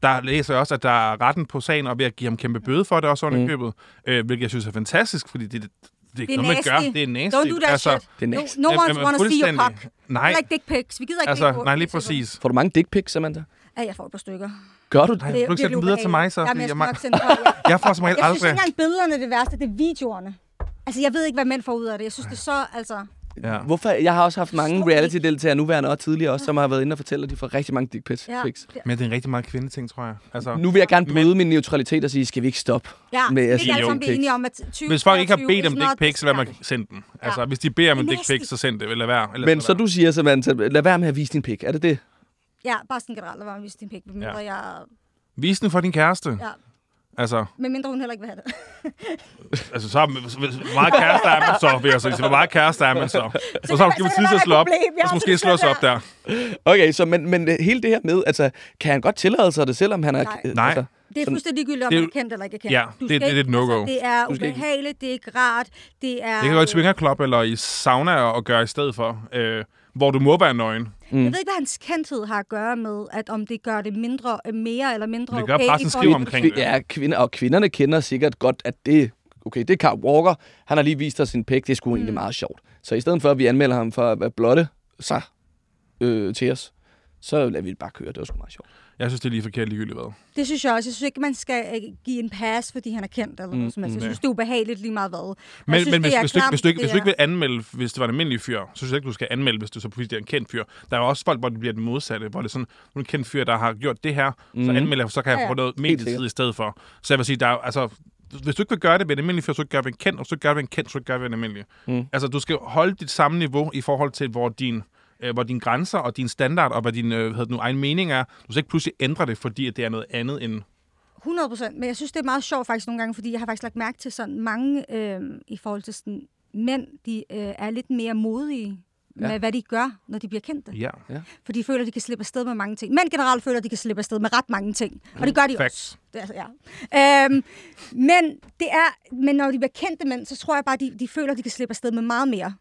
der læser jeg også, at der er retten på sagen, og ved at give ham kæmpe bøde for det også under Mm. mm. købet, øh, hvilket jeg synes er fantastisk, fordi det, det, det er ikke Det noget, man gør. Det er nasty. Don't do that shit. Det er No, no one wants to see your cock. Nej. Like dick pics. Vi gider ikke Altså, nej, lige præcis. Får du mange dick pics, Samantha? Ja, jeg får et par stykker. Gør du det? Nej, Det du sende dem videre til mig, så? Jamen, fordi jeg jeg, nok sende ja. jeg får som regel Jeg synes aldrig... ikke engang billederne er det værste, det er videoerne. Altså, jeg ved ikke, hvad mænd får ud af det. Jeg synes, det er så, altså... Ja. Hvorfor? Jeg har også haft mange reality-deltagere, nuværende og tidligere også, som har været inde og fortælle, at de får rigtig mange dick pics. Ja. Men det er en rigtig meget kvindeting, tror jeg. Altså, Nu vil jeg gerne bryde min neutralitet og sige, skal vi ikke stoppe Ja, med at kan sige blive pics? enige om, at 20, Hvis folk ikke har 23 bedt om dick pics, så lad mig sende dem. Altså, hvis de beder om en dick pic, så send det, eller hvad. Eller Men så du siger, Samantha, lad være med at vise din pik. Er det det? Ja, bare sådan generelt, lad være at vise din pik, medmindre Ja. jeg... Vis den for din kæreste. Ja, Altså, medmindre hun heller ikke vil have det. altså så, hvor meget kæreste er man så, vil jeg så sige. Hvor meget kæreste er man så? Så, så, så tid kan til at slå op. Jeg Så måske også slå os det op der. Okay, så men, men hele det her med, altså, kan han godt tillade sig det, selvom han er... Nej. øh, Nej. Altså, Det er fuldstændig ligegyldigt, om Det er man er kendt eller ikke er kendt. Ja, Du det- skal det er et no-go. Altså, det er skal ubehageligt, det er ikke rart, det er... Det kan gå i øh, swingerklub eller i sauna og gøre i stedet for, øh, hvor du må være nøgen. Mm. Jeg ved ikke, hvad hans kendthed har at gøre med, at om det gør det mindre, øh, mere eller mindre Det gør okay. pressen skriver omkring det. Ja, kvinder, og kvinderne kender sikkert godt, at det... Okay, det er Carl Walker. Han har lige vist os sin pik. Det er sgu mm. egentlig meget sjovt. Så i stedet for, at vi anmelder ham for at være blotte sig øh, til os, så lader vi det bare køre. Det var sgu meget sjovt. Jeg synes, det er lige forkert ligegyldigt hvad. Det synes jeg også. Jeg synes ikke, man skal øh, give en pass, fordi han er kendt eller noget som helst. Jeg mm. synes, det er ubehageligt lige meget hvad. Jeg Men, synes, men hvis, hvis, du, ikke- klamt, hvis, du ikke, hvis du ikke vil anmelde, hvis det var en almindelig fyr, så synes jeg ikke, du skal anmelde, hvis du så pludselig er en kendt fyr. Der er jo også folk, hvor det bliver det modsatte, hvor det er sådan, nu en kendt fyr, der har gjort det her, så Mhm. anmelder jeg, så kan jeg Ja, ja. få noget medietid i stedet for. Så jeg vil sige, der er, altså, hvis du ikke vil gøre det ved en almindelig fyr, så det ved en kendt, og så det ved en kendt, så det ved en almindelig. Mm. Altså, du skal holde dit samme niveau i forhold til, hvor din øh, hvor dine grænser og din standard og hvad din øh, hvad nu, egen mening er. Du skal ikke pludselig ændre det, fordi at det er noget andet end... 100 procent, men jeg synes, det er meget sjovt faktisk nogle gange, fordi jeg har faktisk lagt mærke til sådan mange øh, i forhold til sådan, mænd, de øh, er lidt mere modige med, Ja. hvad de gør, når de bliver kendte. Ja. For de føler, de kan slippe afsted med mange ting. Mænd generelt føler, de kan slippe afsted med ret mange ting. Og det gør de Facts. også. Det er, altså, ja. øhm, men, det er, men når de bliver kendte mænd, så tror jeg bare, de, de føler, de kan slippe afsted med meget mere.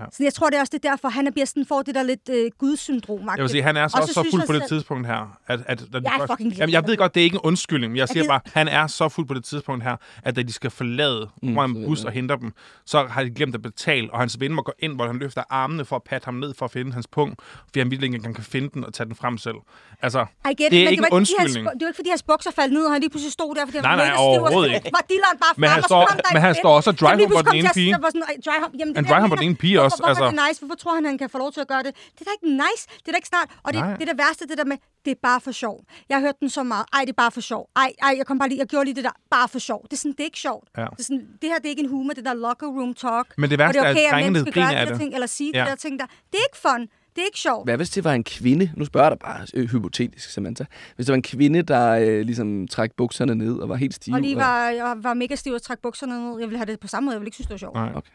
Ja. Så jeg tror, det er også det er derfor, han er sådan, får det der lidt øh, gudssyndrom. Jeg vil sige, han er så, Og også så fuld jeg på det selv- tidspunkt her. At, at, at Jeg er fucking Jamen, jeg ved godt, det er ikke en undskyldning, men jeg siger gider- bare, han er så fuld på det tidspunkt her, at da de skal forlade Mm, en bus jeg. og henter dem, så har de glemt at betale, og hans ven må gå ind, hvor han løfter armene for at patte ham ned for at finde hans punkt, fordi han virkelig ikke engang kan finde den og tage den frem selv. Altså, det er men ikke det en fordi hans, undskyldning. det var ikke, fordi hans bukser faldt ned, og han lige pludselig stod der, fordi han Nej, var nej, og overhovedet ikke. var dilleren bare Men frem, han og så står- men han står også og lige pludselig den ene pige. så var sådan, "Ej, dry hump." Jamen, Han jeg dryhumper mener. den ene pige også, Hvorfor er altså. det nice? Hvorfor tror han, han kan få lov til at gøre det? Det er da ikke nice. Det er da ikke snart. Og det, Nej. det er det værste, det der med, det er bare for sjov. Jeg har hørt den så meget. Ej, det er bare for sjov. Ej, ej, jeg kom bare lige, jeg gjorde lige det der. Bare for sjov. Det er sådan, det er ikke sjovt. Ja. Det, er sådan, det her, det er ikke en humor, det der locker room talk. Men det Og værste det er okay, er, at drengene griner af det. ting, eller sige Ja. de der ting der. Det er ikke fun. Det er ikke sjovt. Hvad hvis det var en kvinde? Nu spørger jeg dig bare øh, hypotetisk, Samantha. Hvis det var en kvinde, der øh, ligesom træk bukserne ned og var helt stiv. Og lige var, jeg var mega stiv og trak bukserne ned. Jeg ville have det på samme måde. Jeg ville ikke synes, det var sjovt. Nej. Okay.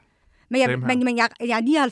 Men, jeg, men, men jeg, jeg er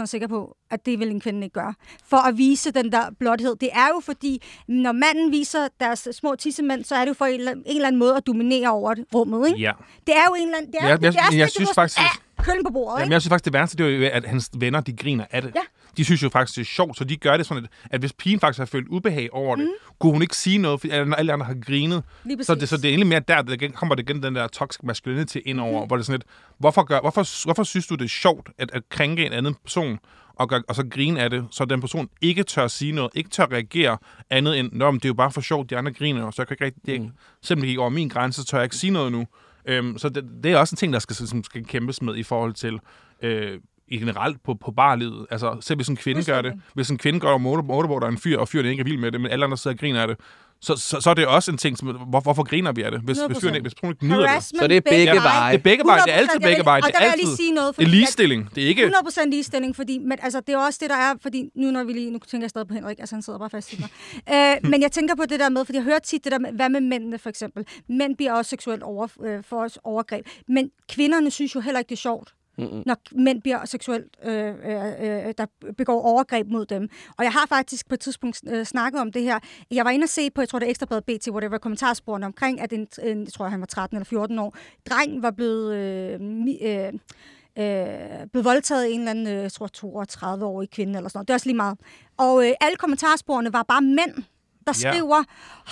99,9% sikker på, at det vil en kvinde ikke gøre. For at vise den der blothed. Det er jo fordi, når manden viser deres små tissemænd, så er det jo for en eller, en eller anden måde at dominere over det, rummet. Ikke? Ja. Det er jo en eller anden... Det er, Ja, det, jeg- det er sådan, jeg at du synes faktisk- "Ah, Køllen på bordet, Jamen, ikke? jeg synes faktisk, det værste, det er jo, at hans venner, de griner af det. Ja. De synes jo faktisk, det er sjovt, så de gør det sådan, at, at hvis pigen faktisk har følt ubehag over det, mm. kunne hun ikke sige noget, fordi alle alle andre har grinet. Så det, så det er egentlig mere der, der kommer det igen den der toxic masculinity ind over, mm. hvor det er sådan lidt, hvorfor, gør, hvorfor, hvorfor synes du, det er sjovt at, at krænke en anden person, og, gør, og så grine af det, så den person ikke tør sige noget, ikke tør reagere andet end, Nå, men det er jo bare for sjovt, de andre griner, jo, så jeg kan ikke rigtig, det er Mm. simpelthen ikke over min grænse, så tør jeg ikke sige noget nu. Øhm, så det, det er også en ting, der skal, som skal kæmpes med i forhold til øh, i generelt på, på barlivet. Altså, selv hvis en kvinde gør det, hvis en kvinde gør motor, motorboard en fyr, og fyren ikke er vild med det, men alle andre sidder og griner af det, så, så, så er det også en ting, som, hvor, hvorfor griner vi af det? Hvis, hvis fyren ikke, hvis personen ikke nyder det. Så det er begge veje. Det er begge veje. Det er 100%, altid begge veje. og der er vil jeg lige sige noget, det er ligestilling. Det er ikke... 100% ligestilling, fordi, men altså, det er også det, der er, fordi nu når vi lige, nu tænker jeg stadig på Henrik, altså han sidder bare fast i mig. øh, men jeg tænker på det der med, fordi jeg hører tit det der med, hvad med mændene for eksempel? Mænd bliver også seksuelt over, øh, for os overgreb, men kvinderne synes jo heller ikke, det er sjovt mm-hmm. når mænd bliver seksuelt, øh, øh, øh, der begår overgreb mod dem. Og jeg har faktisk på et tidspunkt øh, snakket om det her. Jeg var inde og se på, jeg tror det er Ekstrabladet BT, hvor det var kommentarsporene omkring, at en, en, jeg tror han var 13 eller 14 år, dreng var blevet... Øh, mi- øh, øh, blevet voldtaget af en eller anden, øh, jeg tror 32-årig kvinde eller sådan noget. Det er også lige meget. Og øh, alle kommentarsporene var bare mænd, der Ja. skriver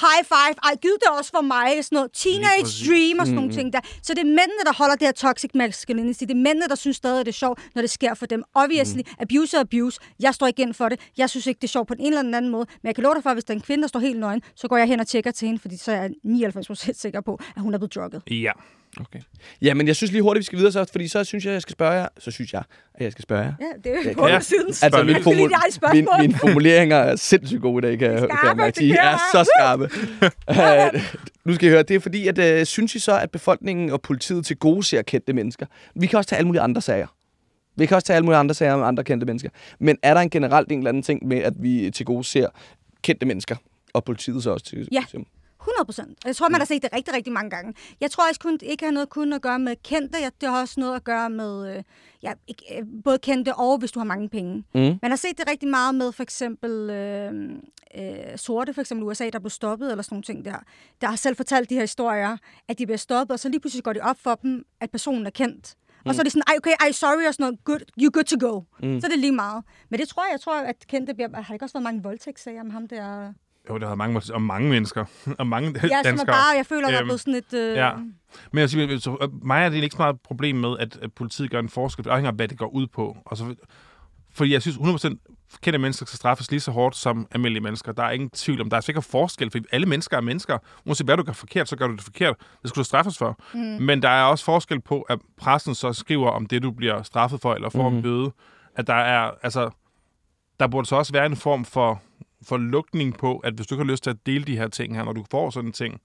high five, ej, giv det også for mig, sådan noget teenage dream og sådan nogle Mm. ting der. Så det er mændene, der holder det her toxic masculinity. Det er mændene, der synes stadig, det er sjovt, når det sker for dem. Obviously, mm. abuse er abuse. Jeg står ikke ind for det. Jeg synes ikke, det er sjovt på ene eller den anden måde. Men jeg kan love dig for, at hvis der er en kvinde, der står helt nøgen, så går jeg hen og tjekker til hende, fordi så er jeg 99% sikker på, at hun er blevet drugget. Ja. Okay. Ja, men jeg synes lige hurtigt, vi skal videre så, fordi så synes jeg, jeg skal spørge jer. Så synes jeg, at jeg skal spørge jer. Ja, det er jo Ja, siden. Altså, min, spørgsmål. mine formuleringer er sindssygt gode i dag, kan, jeg- kan jeg mærke. De det er så skarpe. Øh, nu skal I høre, det er fordi, at uh, synes I så, at befolkningen og politiet til gode ser kendte mennesker? Vi kan også tage alle mulige andre sager. Vi kan også tage alle mulige andre sager om andre kendte mennesker. Men er der en generelt en eller anden ting med, at vi til gode ser kendte mennesker? Og politiet så også til Ja. til- 100 procent. Jeg tror, man har set det rigtig, rigtig mange gange. Jeg tror også kun, ikke har noget kun at gøre med kendte. Det har også noget at gøre med øh, ja, ikke, øh, både kendte og hvis du har mange penge. Mm. Man har set det rigtig meget med for eksempel øh, øh, sorte, for eksempel USA, der blev stoppet eller sådan nogle ting der. Der har selv fortalt de her historier, at de bliver stoppet, og så lige pludselig går det op for dem, at personen er kendt. Og så er det sådan, ej, okay, ej, sorry, og sådan noget, good, you're good to go. Mm. Mm. Så er det lige meget. Men det tror jeg, jeg tror, at kendte bliver... Har ikke også været mange voldtægtssager om ham der? Jo, der har mange, om mange mennesker. og mange Ja, er danskere. bare, jeg føler, der er Øhm, blevet sådan et... Øh, Ja. Men jeg siger, så, øh, mig er det ikke så meget et problem med, at, at politiet gør en forskel. Det afhænger af, hvad det går ud på. Og så, fordi jeg synes 100% kendte mennesker skal straffes lige så hårdt som almindelige mennesker. Der er ingen tvivl om, der er sikkert forskel, for alle mennesker er mennesker. Uanset hvad du gør forkert, så gør du det forkert. Det skal du straffes for. Mm. Men der er også forskel på, at pressen så skriver om det, du bliver straffet for, eller får mm. En bøde. At der er, altså, der burde så også være en form for, for lukning på, at hvis du ikke har lyst til at dele de her ting her, når du får sådan en ting,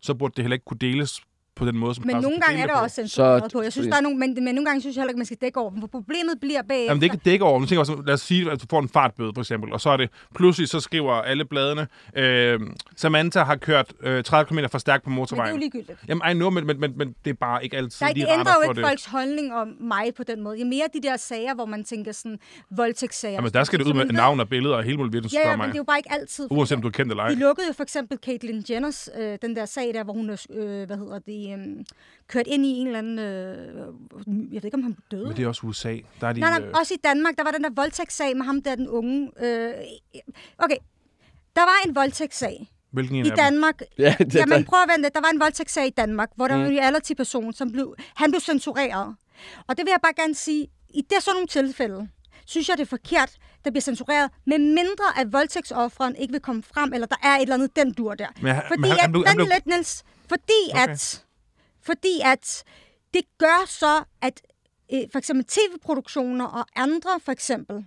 så burde det heller ikke kunne deles på den måde, som Men nogle gange er der på. også censureret på. Jeg synes, der er nogle, men, men nogle gange synes jeg heller ikke, man skal dække over dem, for problemet bliver bagefter. Jamen, det er ikke dække over. Nu tænker jeg også, lad os sige, at du får en fartbøde, for eksempel, og så er det pludselig, så skriver alle bladene, øh, Samantha har kørt øh, 30 km for stærkt på Men det er motorvejen. jo ligegyldigt. Jamen, I know, men, men, men, men det er bare ikke altid Nej, det ændrer jo ikke det. folks holdning om mig på den måde. Det er mere de der sager, hvor man tænker sådan, voldtægtssager. Jamen, der skal det Så ud med navn og billeder og hele muligt, hvis du Ja, spørger ja, mig. men det er jo bare ikke altid. Uanset om du er kendt eller ej. De lukkede jo for eksempel Caitlyn Jenners, øh, den der sag der, hvor hun er, øh, hvad hedder det, øh, kørt ind i en eller anden, øh, jeg ved ikke, om han døde. Men det er også USA. Der er de, Nej, nej, øh, også i Danmark, der var den der voldtægtssag med ham der, den unge. Øh, okay, der var en voldtægtssag Hvilken en i af dem? Danmark. Ja, det- Jamen, der- prøv at vente. Der var en voldtægtssag i Danmark, hvor der Mm. var en reality-person, som blev, han blev censureret. Og det vil jeg bare gerne sige, i det sådan nogle tilfælde, synes jeg, det er forkert, der bliver censureret, med mindre at voldtægtsofferen ikke vil komme frem, eller der er et eller andet den dur der. Men han- fordi men han- han at, han blev- Niels, fordi Okay. at, fordi at det gør så, at øh, for eksempel tv-produktioner og andre for eksempel,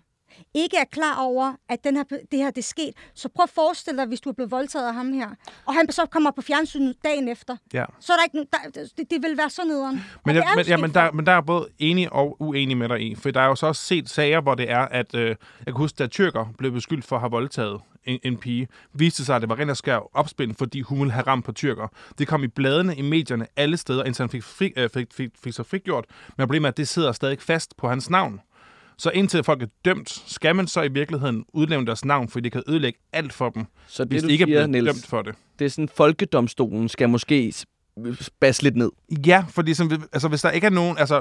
ikke er klar over, at den her, det her det er sket. Så prøv at forestille dig, hvis du er blevet voldtaget af ham her, og han så kommer på fjernsynet dagen efter. Ja. Så er der ikke der, det, det vil være så nederen. Men, jeg, men, ja, men, der, men der er både enig og uenig med dig i. For der er jo så også set sager, hvor det er, at... Øh, jeg kan huske, da tyrker blev beskyldt for at have voldtaget en, en pige, viste sig, at det var rent og skær opspind, fordi hun ville have ramt på tyrker. Det kom i bladene, i medierne, alle steder, indtil han fik, fri, øh, fik, fik, fik sig frigjort. Men problemet er, at det sidder stadig fast på hans navn. Så indtil folk er dømt, skal man så i virkeligheden udnævne deres navn, fordi det kan ødelægge alt for dem, Så det, hvis de ikke siger, er blevet Niels, dømt for det. Det er sådan, folkedomstolen skal måske basse lidt ned. Ja, fordi som, altså, hvis der ikke er nogen... Altså,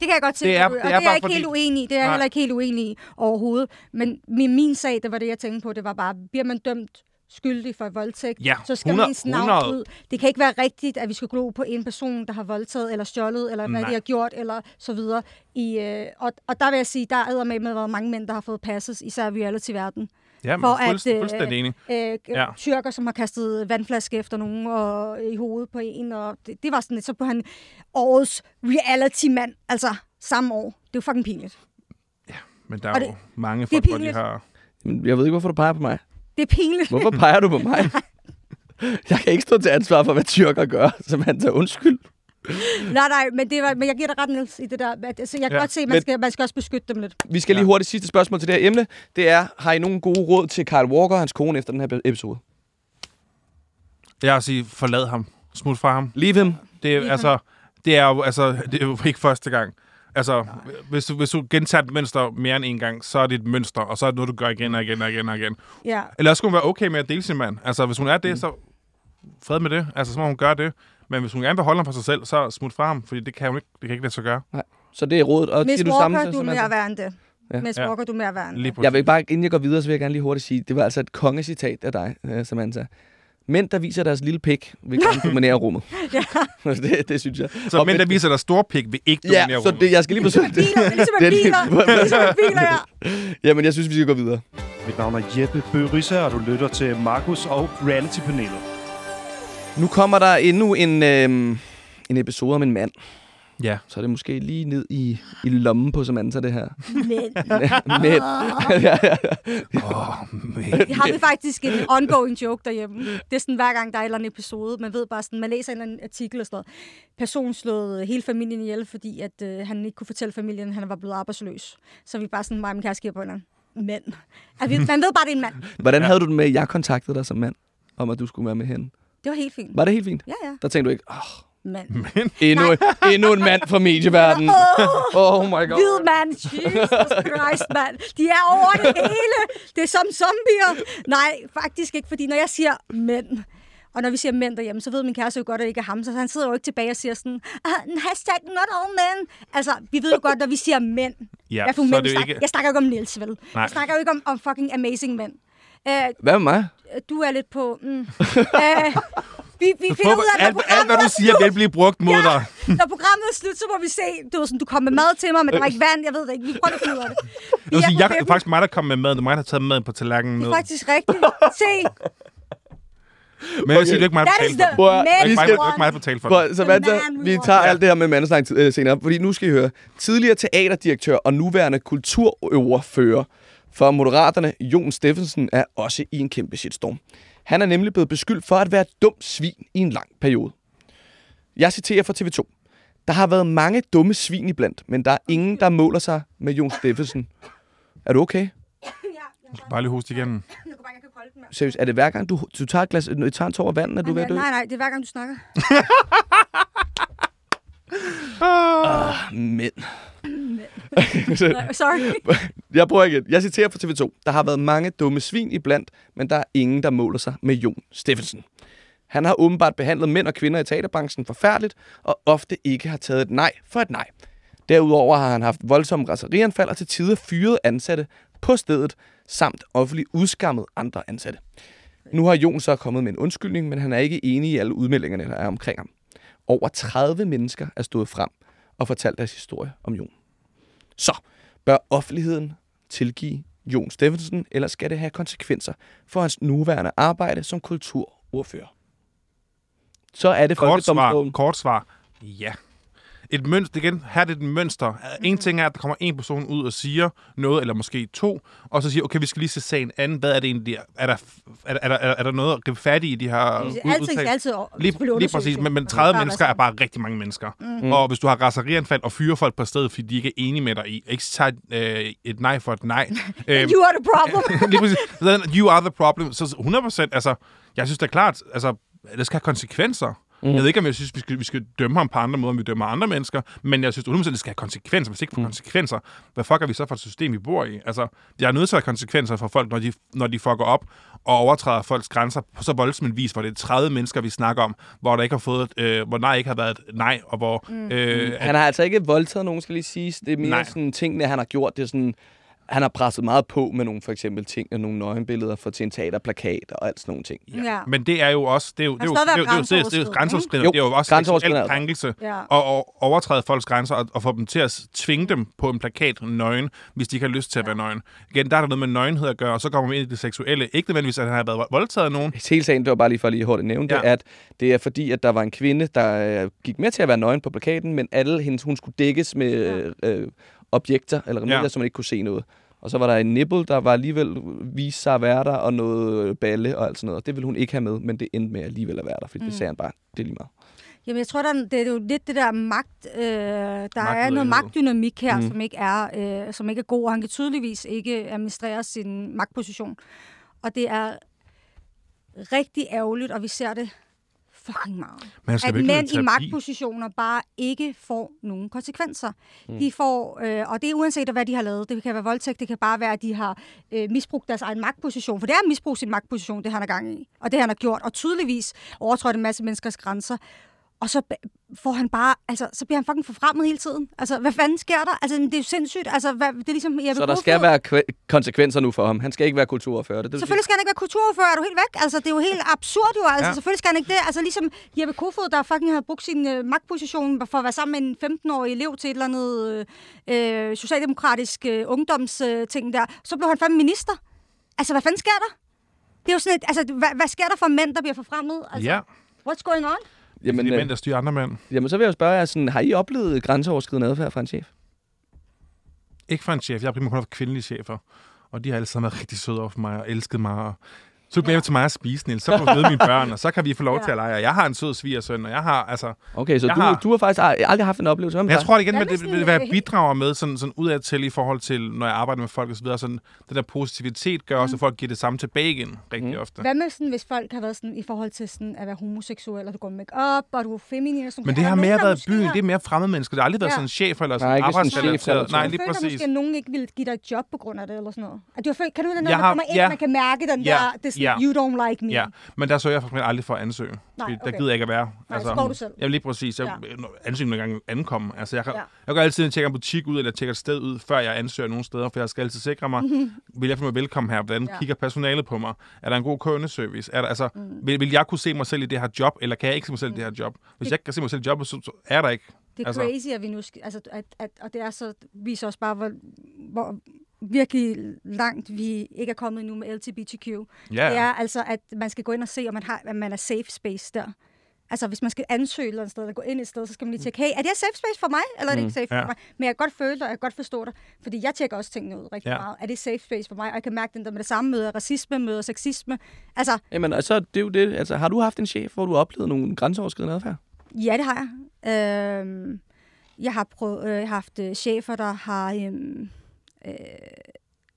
Det kan jeg godt se, Det er- og det det er er, jeg ikke fordi- helt uenig i. Det er jeg heller ikke helt uenig i overhovedet. Men min, min sag, det var det, jeg tænkte på, det var bare, bliver man dømt skyldig for voldtægt, Ja, så skal 100 ens navn 100. ud. Det kan ikke være rigtigt, at vi skal glo på en person, der har voldtaget, eller stjålet, eller hvad Nej. de har gjort, eller så videre. I, øh, og, og der vil jeg sige, der er med med været mange mænd, der har fået passes, især i reality-verden. Ja, men for fuldst- fuldstændig enig. øh, Ja. ja. tyrker, som har kastet vandflaske efter nogen og i hovedet på en, og det, det var sådan lidt, så på han årets reality-mand, altså samme år. Det er jo fucking pinligt. Men der er Og jo det- mange folk, hvor de har... Men Jeg ved ikke, hvorfor du peger på mig. Det er pinligt. Hvorfor peger du på mig? Jeg kan ikke stå til ansvar for, hvad tyrker gør, som han tager undskyld. nej, nej, men, det var, men jeg giver dig ret, Niels, i det der. at- Altså, jeg kan Ja, godt se, at men- man skal, man skal også beskytte dem lidt. Vi skal lige hurtigt sidste spørgsmål til det her emne. Det er, har I nogen gode råd til Kyle Walker og hans kone efter den her episode? Jeg vil sige, forlad ham. Smut fra ham. Leave him. Det er, Leave altså, det er jo altså, det er jo ikke første gang. Altså, hvis du, hvis du gentager et mønster mere end en gang, så er det et mønster, og så er det noget, du gør igen og igen og igen og igen. Ja. Eller skulle hun være okay med at dele sin mand. Altså, hvis hun er det, så fred med det. Altså, så må hun gøre det. Men hvis hun gerne vil holde ham for sig selv, så smut fra ham, fordi det kan hun ikke, det kan ikke lade sig gøre. Nej. Så det er rådet. Og Miss du Walker, du Samantha? mere værd end det. Ja. Ja. Miss Ja. Walker, du er mere værd end det. Lige Jeg vil bare, inden jeg går videre, så vil jeg gerne lige hurtigt sige, det var altså et kongecitat af dig, øh, Samantha. Mænd, der viser deres lille pik, vil gerne dominere rummet. Ja. det, det synes jeg. Så Og mænd, der viser dig store pik, vil ikke Ja, dominere så rummet. det, jeg skal lige forsøge det. Biler, ligesom Det er med biler. Ligesom med biler, ja. Jamen, jeg synes, vi skal gå videre. Mit navn er Jeppe Bøgerisse, og du lytter til Markus og Reality-panelet. Nu kommer der endnu en, øh, en episode om en mand. Ja. Så er det måske lige ned i, i lommen på Samantha, det her. Men. Men. ja, ja. Vi har vi faktisk en ongoing joke derhjemme. Det er sådan, hver gang der er en eller anden episode, man ved bare sådan, man læser en eller anden artikel og sådan noget. Person slået hele familien ihjel, fordi at, øh, han ikke kunne fortælle familien, at han var blevet arbejdsløs. Så vi er bare sådan, mig og min kæreste giver på hinanden. Mænd. Altså, vi- man ved bare, det er en mand. Hvordan havde du det med, at jeg kontaktede dig som mand, om at du skulle være med hende? Det var helt fint. Var det helt fint? Ja, ja. Der tænkte du ikke, åh, Mand. endnu, endnu en mand fra medieverdenen. Oh my god. Hvid mand. Jesus Christ, mand. De er over det hele. Det er som zombier. Nej, faktisk ikke, fordi når jeg siger mænd, og når vi siger mænd derhjemme, så ved min kæreste jo godt, at det ikke er ham. Så han sidder jo ikke tilbage og siger sådan, ah, hashtag not all men. Altså, vi ved jo godt, når vi siger mænd. Ja, hvad for så er mænd det ikke- Jeg snakker jo ikke om Niels, vel? Nej. Jeg snakker jo ikke om, om fucking amazing mænd. Uh, Hvad med mig? du er lidt på... Mm. Uh, vi, vi finder ud af, at alt, alt, hvad du siger, vil blive brugt mod dig. når programmet er slut, så må vi se. Du, ved sådan, du kom med mad til mig, men der var ikke vand. Jeg ved det ikke. Vi prøver at finde ud af det. Vi Jeg sige, jeg, det er faktisk mig, der kom med mad. Det er mig, der har taget maden på tallerkenen Det ned. er faktisk rigtigt. Se, Men jeg vil sige, det er ikke mig, der betaler for det. er ikke mig, er der betaler for det. Man we vi tager alt det her med mandeslang øh, senere, fordi nu skal I høre. Tidligere teaterdirektør og nuværende kulturordfører for Moderaterne, Jon Steffensen, er også i en kæmpe shitstorm. Han er nemlig blevet beskyldt for at være et dumt svin i en lang periode. Jeg citerer fra TV2. Der har været mange dumme svin iblandt, men der er ingen, der måler sig med Jon Steffensen. Er du okay? Bare lige hoste igen. Seriøst, er det hver gang, du, du tager, et glas, øh, tager en tår af vand, når du er ved at dø? Nej, nej, det er hver gang, du snakker. Ah, mænd. Nej, Sorry. Jeg prøver igen. Jeg citerer fra TV2. Der har været mange dumme svin iblandt, men der er ingen, der måler sig med Jon Steffensen. Han har åbenbart behandlet mænd og kvinder i teaterbranchen forfærdeligt, og ofte ikke har taget et nej for et nej. Derudover har han haft voldsomme raserianfald og til tider fyret ansatte på stedet, samt offentligt udskammet andre ansatte. Nu har Jon så kommet med en undskyldning, men han er ikke enig i alle udmeldingerne, der er omkring ham. Over 30 mennesker er stået frem og fortalt deres historie om Jon. Så bør offentligheden tilgive Jon Steffensen, eller skal det have konsekvenser for hans nuværende arbejde som kulturordfører? Så er det Kort svar. Folkedomstolen. Kort svar. Ja. Et mønster, igen, her er det et mønster. En ting er, at der kommer en person ud og siger noget, eller måske to, og så siger, okay, vi skal lige se sagen anden. Hvad er det egentlig? Er der, er der, er der, er der noget at gribe fat i, de har udtalt? altid Lige, lige præcis, men, men Det 30 bare mennesker er bare rigtig mange mennesker. Mm. Mm. Og hvis du har raserianfald og fyrer folk på stedet, fordi de ikke er enige med dig i, ikke tager øh, et nej for et nej. øhm, You are the problem. lige præcis. You are the problem. Så 100%, altså, jeg synes det er klart, altså, det skal have konsekvenser. Mm. Jeg ved ikke, om jeg synes, vi skal, vi skal dømme ham på andre måder, end vi dømmer andre mennesker, men jeg synes 100% det skal have konsekvenser. Hvis ikke får konsekvenser, hvad fuck er vi så for et system, vi bor i? Altså, jeg er nødt til at have konsekvenser for folk, når de, når de fucker op og overtræder folks grænser på så voldsom en vis, hvor det er 30 mennesker, vi snakker om, hvor der ikke har fået, øh, hvor nej ikke har været et nej, og hvor... Mm. Øh, Han har altså ikke voldtaget nogen, skal lige sige. Det er mere. Nej. sådan tingene, han har gjort. Det er sådan, han har presset meget på med nogle for eksempel ting, og nogle nøgenbilleder for til en teaterplakat og alt sådan nogle ting. Ja. Men det er jo også, det er jo, det er jo, det er jo, det er jo, det er jo, det er jo grænseoverskridende. Jo, Det er jo også seksuel krænkelse Ja. og, og overtræde folks grænser og, og få dem til at tvinge dem på en plakat nøgen, hvis de ikke har lyst til at være nøgen. Igen, der er der noget med nøgenhed at gøre, og så kommer man ind i det seksuelle. Ikke nødvendigvis, at han har været voldtaget af nogen. Hele sagen, det var bare lige for lige hurtigt at nævne ja. Ja. det, at det er fordi, at der var en kvinde, der øh, gik med til at være nøgen på plakaten, men alle hendes, hun skulle dækkes med øh, øh, objekter eller remedier, Ja. så man ikke kunne se noget. Og så var der en nipple, der var alligevel viste sig at være der, og noget balle og alt sådan noget. Det ville hun ikke have med, men det endte med alligevel at være der, fordi mm. det sagde han bare, det er lige meget. Jamen, jeg tror, der, er- det er jo lidt det der magt... Øh, der er noget magtdynamik her, mm. som, ikke er, øh, som ikke er god, og han kan tydeligvis ikke administrere sin magtposition. Og det er rigtig ærgerligt, og vi ser det fucking meget. Men skal at mænd i magtpositioner bare ikke får nogen konsekvenser. Mm. De får, øh, og det er uanset af, hvad de har lavet. Det kan være voldtægt, det kan bare være, at de har øh, misbrugt deres egen magtposition. For det er at misbruge sin magtposition, det han er gang i. Og det han har gjort. Og tydeligvis overtrådt en masse menneskers grænser. Og så får han bare, altså, så bliver han fucking forfremmet hele tiden. Altså, hvad fanden sker der? Altså, det er jo sindssygt. Altså, hvad, det er ligesom Jeppe Så der skal være konsekvenser nu for ham. Han skal ikke være kulturfører. Det, det Selvfølgelig skal han ikke være kulturordfører, er du helt væk? Altså, det er jo helt absurd jo, altså. Ja. Selvfølgelig skal han ikke det. Altså, ligesom Jeppe Kofod, der fucking havde brugt sin øh, magtposition for at være sammen med en 15-årig elev til et eller andet øh, socialdemokratisk øh, ungdomsting øh, der. Så blev han fandme minister. Altså, hvad fanden sker der? Det er jo sådan et, altså, hvad, hvad sker der for mænd, der bliver forfremmet? Altså, Ja, What's going on? Jamen, det er øh, mænd, der styrer andre mænd. jamen, så vil jeg jo spørge jer, sådan, har I oplevet grænseoverskridende adfærd fra en chef? Ikke fra en chef. Jeg har primært kun haft kvindelige chefer. Og de har alle sammen været rigtig søde over for mig og elsket mig. Og så bliver ja. til mig at spise, Niels. Så kan du møde mine børn, og så kan vi få lov Ja. til at lege. Og Jeg har en sød svigersøn, og jeg har, altså... Okay, så Jeg du, har- du har faktisk ald- aldrig haft en oplevelse om Men jeg tror det igen, med det, vil være bidrager med sådan, sådan udad til i forhold til, når jeg arbejder med folk og så videre, sådan, den der positivitet gør også, at folk giver det samme tilbage igen rigtig Mm. ofte. Hvad med sådan, hvis folk har været sådan i forhold til sådan at være homoseksuel, og du går med make-up, og du er feminin og sådan Men det har mere været byen, har- det er mere fremmede mennesker. Det har aldrig været Ja. sådan en chef eller sådan en ikke sådan en arbejdsrelateret. chef, Nej, eller lige føler du præcis. måske, at nogen ikke vil give dig et job på grund af det, eller sådan noget? At du har følt, kan du den der, Jeg der har- kommer ind, man kan mærke den der, er Ja. you don't like me. Ja, men der søger jeg faktisk aldrig for at ansøge. Nej, Fordi Der okay. gider jeg ikke at være. Altså, så går du selv. Jeg lige præcis. Jeg Ja. ansøger nogle gange ankomme. Altså, jeg, kan, Ja. jeg går altid tjekke en butik ud, eller tjekker et sted ud, før jeg ansøger nogle steder, for jeg skal altid sikre mig, vil jeg få mig velkommen her? Hvordan Ja. kigger personalet på mig? Er der en god kundeservice? Er der, altså, mm. vil, vil, jeg kunne se mig selv i det her job, eller kan jeg ikke se mig selv i det her job? Hvis jeg ikke kan se mig selv i jobbet, så, så er der ikke. Det er Altså- crazy, at vi nu altså, at, at, og det er så, viser også bare, hvor, hvor virkelig langt vi ikke er kommet endnu med LGBTQ. Ja. Det er altså, at man skal gå ind og se, om man, har, om man er safe space der. Altså, hvis man skal ansøge et eller andet sted, eller gå ind et sted, så skal man lige tjekke, hey, er det her safe space for mig, eller er det ikke safe ja. for mig? Men jeg kan godt føle dig, og jeg kan godt forstå dig, fordi jeg tjekker også tingene ud rigtig Ja. meget. Er det safe space for mig? Og jeg kan mærke den der med det samme møder, racisme, møder sexisme. Altså, Jamen, altså, det er jo det. Altså, har du haft en chef, hvor du har oplevet nogle grænseoverskridende adfærd? Ja, det har jeg. Øhm, jeg har prøvet, øh, haft øh, chefer, der har øh,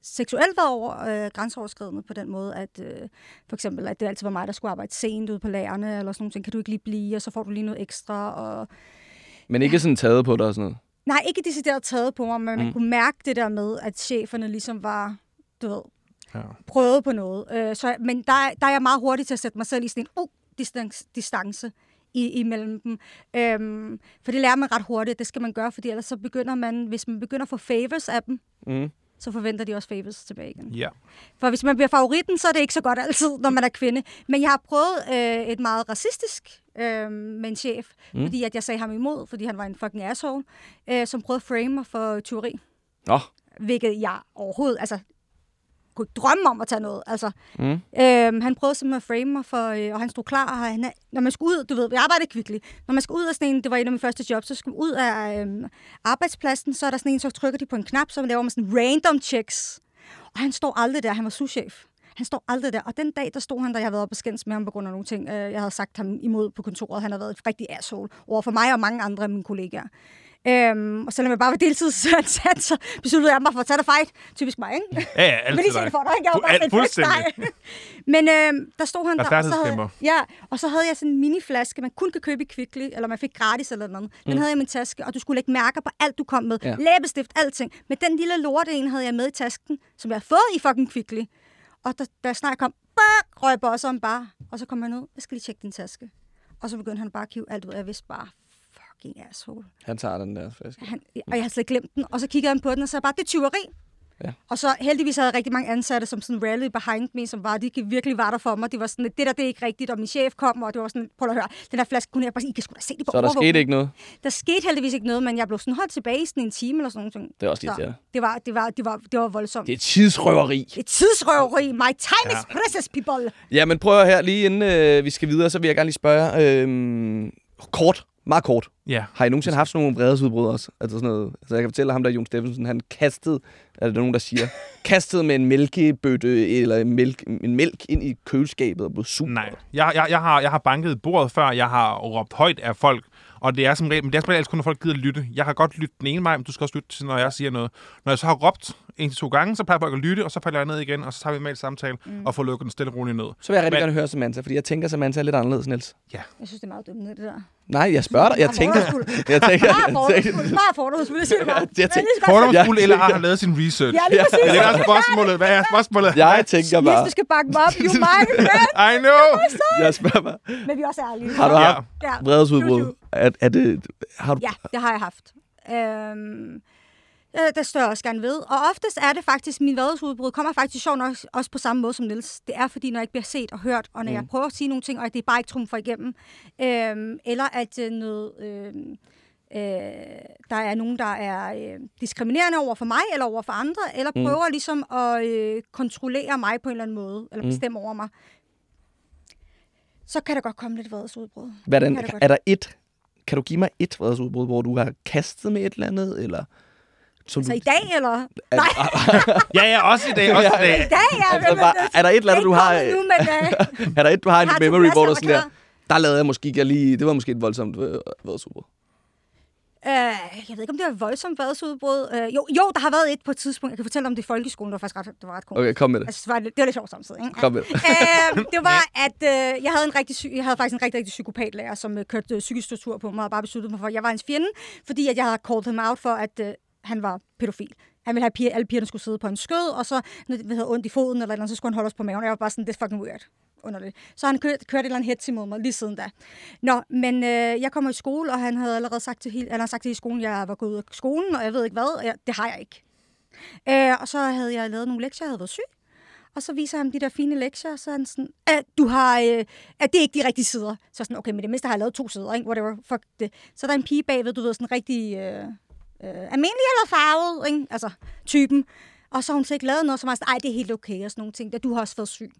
seksuelt været over øh, grænseoverskridende på den måde, at øh, for eksempel, at det altid var mig, der skulle arbejde sent ude på lagerne, eller sådan noget. Kan du ikke lige blive, og så får du lige noget ekstra. Og... Men ikke sådan taget på dig og sådan noget? Nej, ikke decideret taget på mig, men man Mm. kunne mærke det der med, at cheferne ligesom var, du ved, Ja. prøvet på noget. Øh, så, men der, er- der er jeg meget hurtig til at sætte mig selv i sådan en uh, distance, distance i, imellem dem. Øhm, for det lærer man ret hurtigt, det skal man gøre, fordi ellers så begynder man, hvis man begynder at få favors af dem, Mm. så forventer de også favors tilbage igen. Ja. For hvis man bliver favoritten, så er det ikke så godt altid, når man er kvinde. Men jeg har prøvet øh, et meget racistisk øh, med en chef, Mm. fordi at jeg sagde ham imod, fordi han var en fucking asshole, øh, som prøvede at frame mig for tyveri. Nå. Hvilket jeg overhovedet, altså, kunne ikke drømme om at tage noget. Altså, Mm. Øhm, han prøvede simpelthen at frame mig, for, øh, og han stod klar. Og han, når man skulle ud, du ved, jeg arbejdede kvickly. Når man skal ud af sådan en, det var en af mine første jobs, så skulle ud af øhm, arbejdspladsen, så er der sådan en, så trykker de på en knap, så laver man sådan random checks. Og han står aldrig der, han var souschef. Han står aldrig der. Og den dag, der stod han der, jeg havde været op og skændes med ham på grund af nogle ting, øh, jeg havde sagt ham imod på kontoret. Han har været et rigtig asshole over for mig og mange andre af mine kollegaer. Øhm, og selvom jeg bare var deltidsansat, så besluttede jeg mig for at tage det fight. Typisk mig, ikke? Ja, ja, altid Men lige dig. for dig, ikke? Jeg var bare fuldstændig. Men øh, der stod han der, og så, havde, ja, og så havde jeg sådan en miniflaske, man kun kan købe i Kvickly, eller man fik gratis eller noget. Den Mm. havde jeg i min taske, og du skulle lægge mærker på alt, du kom med. Ja. Læbestift, alting. Men den lille lorte en havde jeg med i tasken, som jeg havde fået i fucking Kvickly. Og da, da jeg snart kom, røg bosseren bare. Og så kom han ud, jeg skal lige tjekke din taske. Og så begyndte han bare at kive alt ud, og jeg vidste bare, fucking asshole. Han tager den der flaske. Han, og jeg havde slet glemt den. Og så kiggede han på den, og så bare, det er tyveri. Ja. Og så heldigvis havde jeg rigtig mange ansatte, som sådan rally behind me, som var, de virkelig var der for mig. Det var sådan, det der, det er ikke rigtigt, og min chef kom, og det var sådan, prøv at høre, den der flaske kunne jeg bare, I kan sgu da se det på Så der overvågning." skete ikke noget? Der skete heldigvis ikke noget, men jeg blev sådan holdt tilbage i sådan en time eller sådan noget. Det er også lidt, ja. det var, det var, det var, det var voldsomt. Det er tidsrøveri. Det er tidsrøveri. My time is Ja. precious, people. Ja, men prøv at her, lige inden øh, vi skal videre, så vil jeg gerne lige spørge, øh, kort, meget kort. Ja. Har I nogensinde haft sådan nogle vredesudbrud også? Altså sådan noget, altså jeg kan fortælle ham der, Jon Steffensen, han kastede, er det nogen, der siger, kastede med en mælkebøtte eller en mælk, en mælk ind i køleskabet og blev sur. Nej, jeg, jeg, jeg, har, jeg har banket bordet før, jeg har råbt højt af folk, og det er som regel, men det er som regel kun, når folk gider lytte. Jeg har godt lyttet den ene vej, men du skal også lytte til, når jeg siger noget. Når jeg så har råbt en til to gange, så plejer folk at lytte, og så falder jeg ned igen, og så tager vi en mail samtale mm. og får lukket den stille og roligt ned. Så vil jeg rigtig Men- gerne høre Samantha, fordi jeg tænker, Samantha er lidt anderledes, Niels. Jeg synes, det er meget dumt, det der. Nej, jeg spørger dig. Jeg tænker... Jeg tænker... Jeg fordomsfuld. tænker Meget fordomsfuld. Jeg siger det bare. jeg tænker- Fordomsfuld, eller har han lavet sin research? Ja, lige præcis. Det er også spørgsmålet. Hvad er spørgsmålet? Jeg tænker Hvis bare... du skal bakke mig op, you my friend. I know! Jeg spørger bare... Men vi er også ærlige. Har du Ja. haft vredesudbrud? Er, er det... Har du... Ja, det har jeg haft. Øhm, øh, det står jeg også gerne ved. Og oftest er det faktisk, min vadesudbrud kommer faktisk sjovt nok også på samme måde som Nils. Det er fordi, når jeg ikke bliver set og hørt, og når mm. jeg prøver at sige nogle ting, og at det er bare ikke trumfer igennem, øhm, eller at øh, noget... Øh, øh, der er nogen, der er øh, diskriminerende over for mig eller over for andre, eller Mm. prøver ligesom at øh, kontrollere mig på en eller anden måde, eller Mm. bestemme over mig, så kan der godt komme lidt vredesudbrud. Hvordan, er der et... Kan du give mig et vredesudbrud, hvor du har kastet med et eller andet, eller... Som Så du, i dag, eller? er, Nej, Ja, ja, også i dag, også i dag. i dag er Altså, bare- er der et eller andet, du har- Nu, men, øh, er der et, du har en Jeg har memory, hvor jeg du var sådan der... Der lavede jeg måske ikke lige... Det var måske et voldsomt øh, vredesudbrud. øh, jeg ved ikke, om det var voldsomt vadesudbrud. Øh, jo, jo, der har været et på et tidspunkt. Jeg kan fortælle om det i folkeskolen. Det var faktisk ret, det var ret komisk. Okay, kom med det. Altså, det var, det var lidt sjovt samtidig. Ikke? Kom med det. øh, det var, at øh, jeg havde en rigtig, psy- jeg havde faktisk en rigtig, rigtig psykopatlærer, som øh, kørte øh, psykisk tortur på mig og bare besluttede mig for, at jeg var hans fjende, fordi at jeg havde called ham out for, at øh, han var pædofil. Han ville have, at piger, alle pigerne skulle sidde på en skød, og så, når det havde ondt i foden eller, eller andet, så skulle han holde os på maven. Jeg var bare sådan, det er fucking weird. Underligt. Så han kørte, kørte et eller andet hets imod mig lige siden da. Nå, men øh, jeg kommer i skole, og han havde allerede sagt til, hele, eller sagt til hele skolen, at jeg var gået ud af skolen, og jeg ved ikke hvad. Jeg, det har jeg ikke. Øh, og så havde jeg lavet nogle lektier, jeg havde været syg. Og så viser han de der fine lektier, og så er han sådan, at du har, øh, at det er ikke de rigtige sider. Så er sådan, okay, men det mindste har jeg lavet to sider, ikke? Whatever, fuck det. Så er der en pige bagved, du ved, sådan rigtig øh, øh, almindelig eller farvet, ikke? Altså, typen. Og så har hun så ikke lavet noget, som er sådan, ej, det er helt okay, og sådan nogle ting. Der, du har også været syg.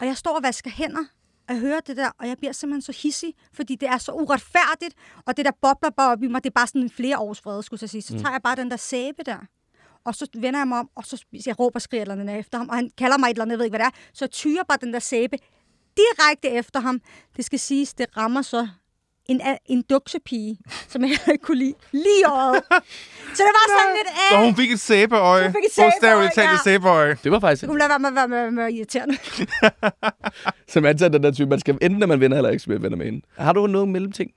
Og jeg står og vasker hænder, og jeg hører det der, og jeg bliver simpelthen så hissig, fordi det er så uretfærdigt, og det der bobler bare op i mig, det er bare sådan en flere års vrede, skulle jeg sige. Så tager jeg bare den der sæbe der, og så vender jeg mig om, og så jeg råber og skriger eller andet efter ham, og han kalder mig et eller andet, jeg ved ikke, hvad det er. Så jeg tyrer bare den der sæbe direkte efter ham. Det skal siges, det rammer så en, en duksepige, som jeg ikke kunne lide, lige øjet. Så det var sådan lidt af... Så hun fik et sæbeøje. Hun fik et sæbeøje, ja. et sæbeøje. Det var faktisk... Det kunne lade være med at være med, med, med irriterende. Samantha er den der type, man skal enten, når man vinder eller ikke skal venner med hende. Har du noget mellemting?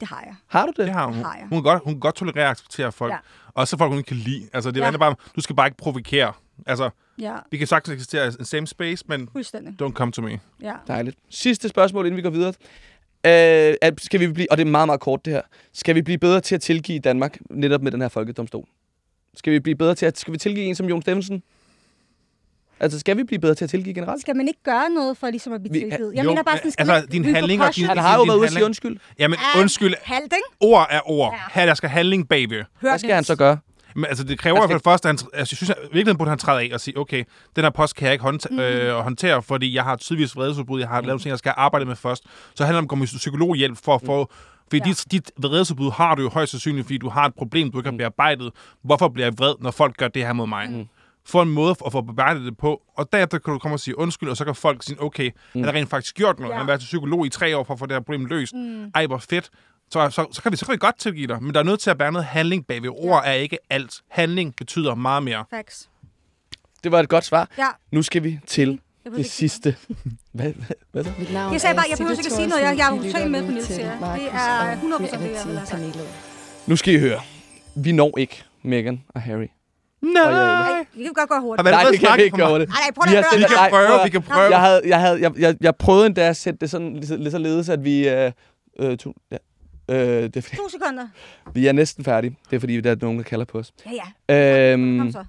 Det har jeg. Har du det? Det har hun. Det har jeg. Hun kan godt, hun kan godt tolerere og acceptere folk. Ja. Også folk, hun ikke kan lide. Altså, det er Ja. ja. bare, du skal bare ikke provokere. Altså, Ja, vi kan sagtens eksistere i en same space, men don't come to me. Ja. Dejligt. Sidste spørgsmål, inden vi går videre. Øh, at- skal vi blive, og det er meget, meget kort det her. Skal vi blive bedre til at tilgive Danmark, netop med den her folkedomstol? Skal vi blive bedre til at, skal vi tilgive en som Jon Steffensen? Altså, skal vi blive bedre til at tilgive generelt? Skal man ikke gøre noget for ligesom at blive Vi- tilgivet? Jeg Jo, mener bare sådan, skal altså, din handling og din- Han har jo været ude og sige handling- undskyld. Jamen, Ja, undskyld. Ikke? Ord er ord. Ja. Her, der skal handling bagved. Hvad skal han så gøre? Men altså, det kræver Han i hvert fald først, at han, altså, jeg synes, at i virkeligheden burde han træde af og sige, okay, den her post kan jeg ikke håndte- Mhm. øh, håndtere, fordi jeg har tydeligvis vredesudbrud, jeg har lavet ting, jeg skal arbejde med først. Så handler det om at med psykologhjælp for at få... Fordi Ja. dit, dit vredesudbrud har du jo højst sandsynligt, fordi du har et problem, du ikke har bearbejdet. Hvorfor bliver jeg vred, når folk gør det her mod mig? Mm. Få en måde at få bearbejdet det på, og derefter kan du komme og sige undskyld, og så kan folk sige, okay, mm. han har rent faktisk gjort noget. Ja. Ja. Han har været til psykolog i tre år for at få det her problem løst. Mm. Ej, hvor fedt. Så, så, så, kan vi, så kan vi godt tilgive dig, men der er nødt til at være noget handling bagved. Ord er ikke alt. Handling betyder meget mere. Facts. Det var et godt svar. Ja. Nu skal vi til det sidste. hvad, hvad, hvad så? Mit navn Jeg sagde bare, jeg behøver ikke at sige noget. Jeg- jeg er totalt med på Niels. Det er og 100% det, jeg. Reality-panelet. Nu skal I høre. Vi når ikke Meghan og Harry. Nej! Nej, vi kan godt gå hurtigt. Nej, det kan vi ikke gøre det. Nej, prøv at Vi kan prøve, vi kan prøve. Jeg, havde, jeg, havde, jeg, jeg, jeg prøvede endda at sætte det sådan lidt, lidt således, at vi... Øh, øh, to, ja, øh, det er, fordi, To sekunder. vi er næsten færdige. Det er fordi, der er nogen, der kalder på os. Ja, ja. Kom Øhm, så.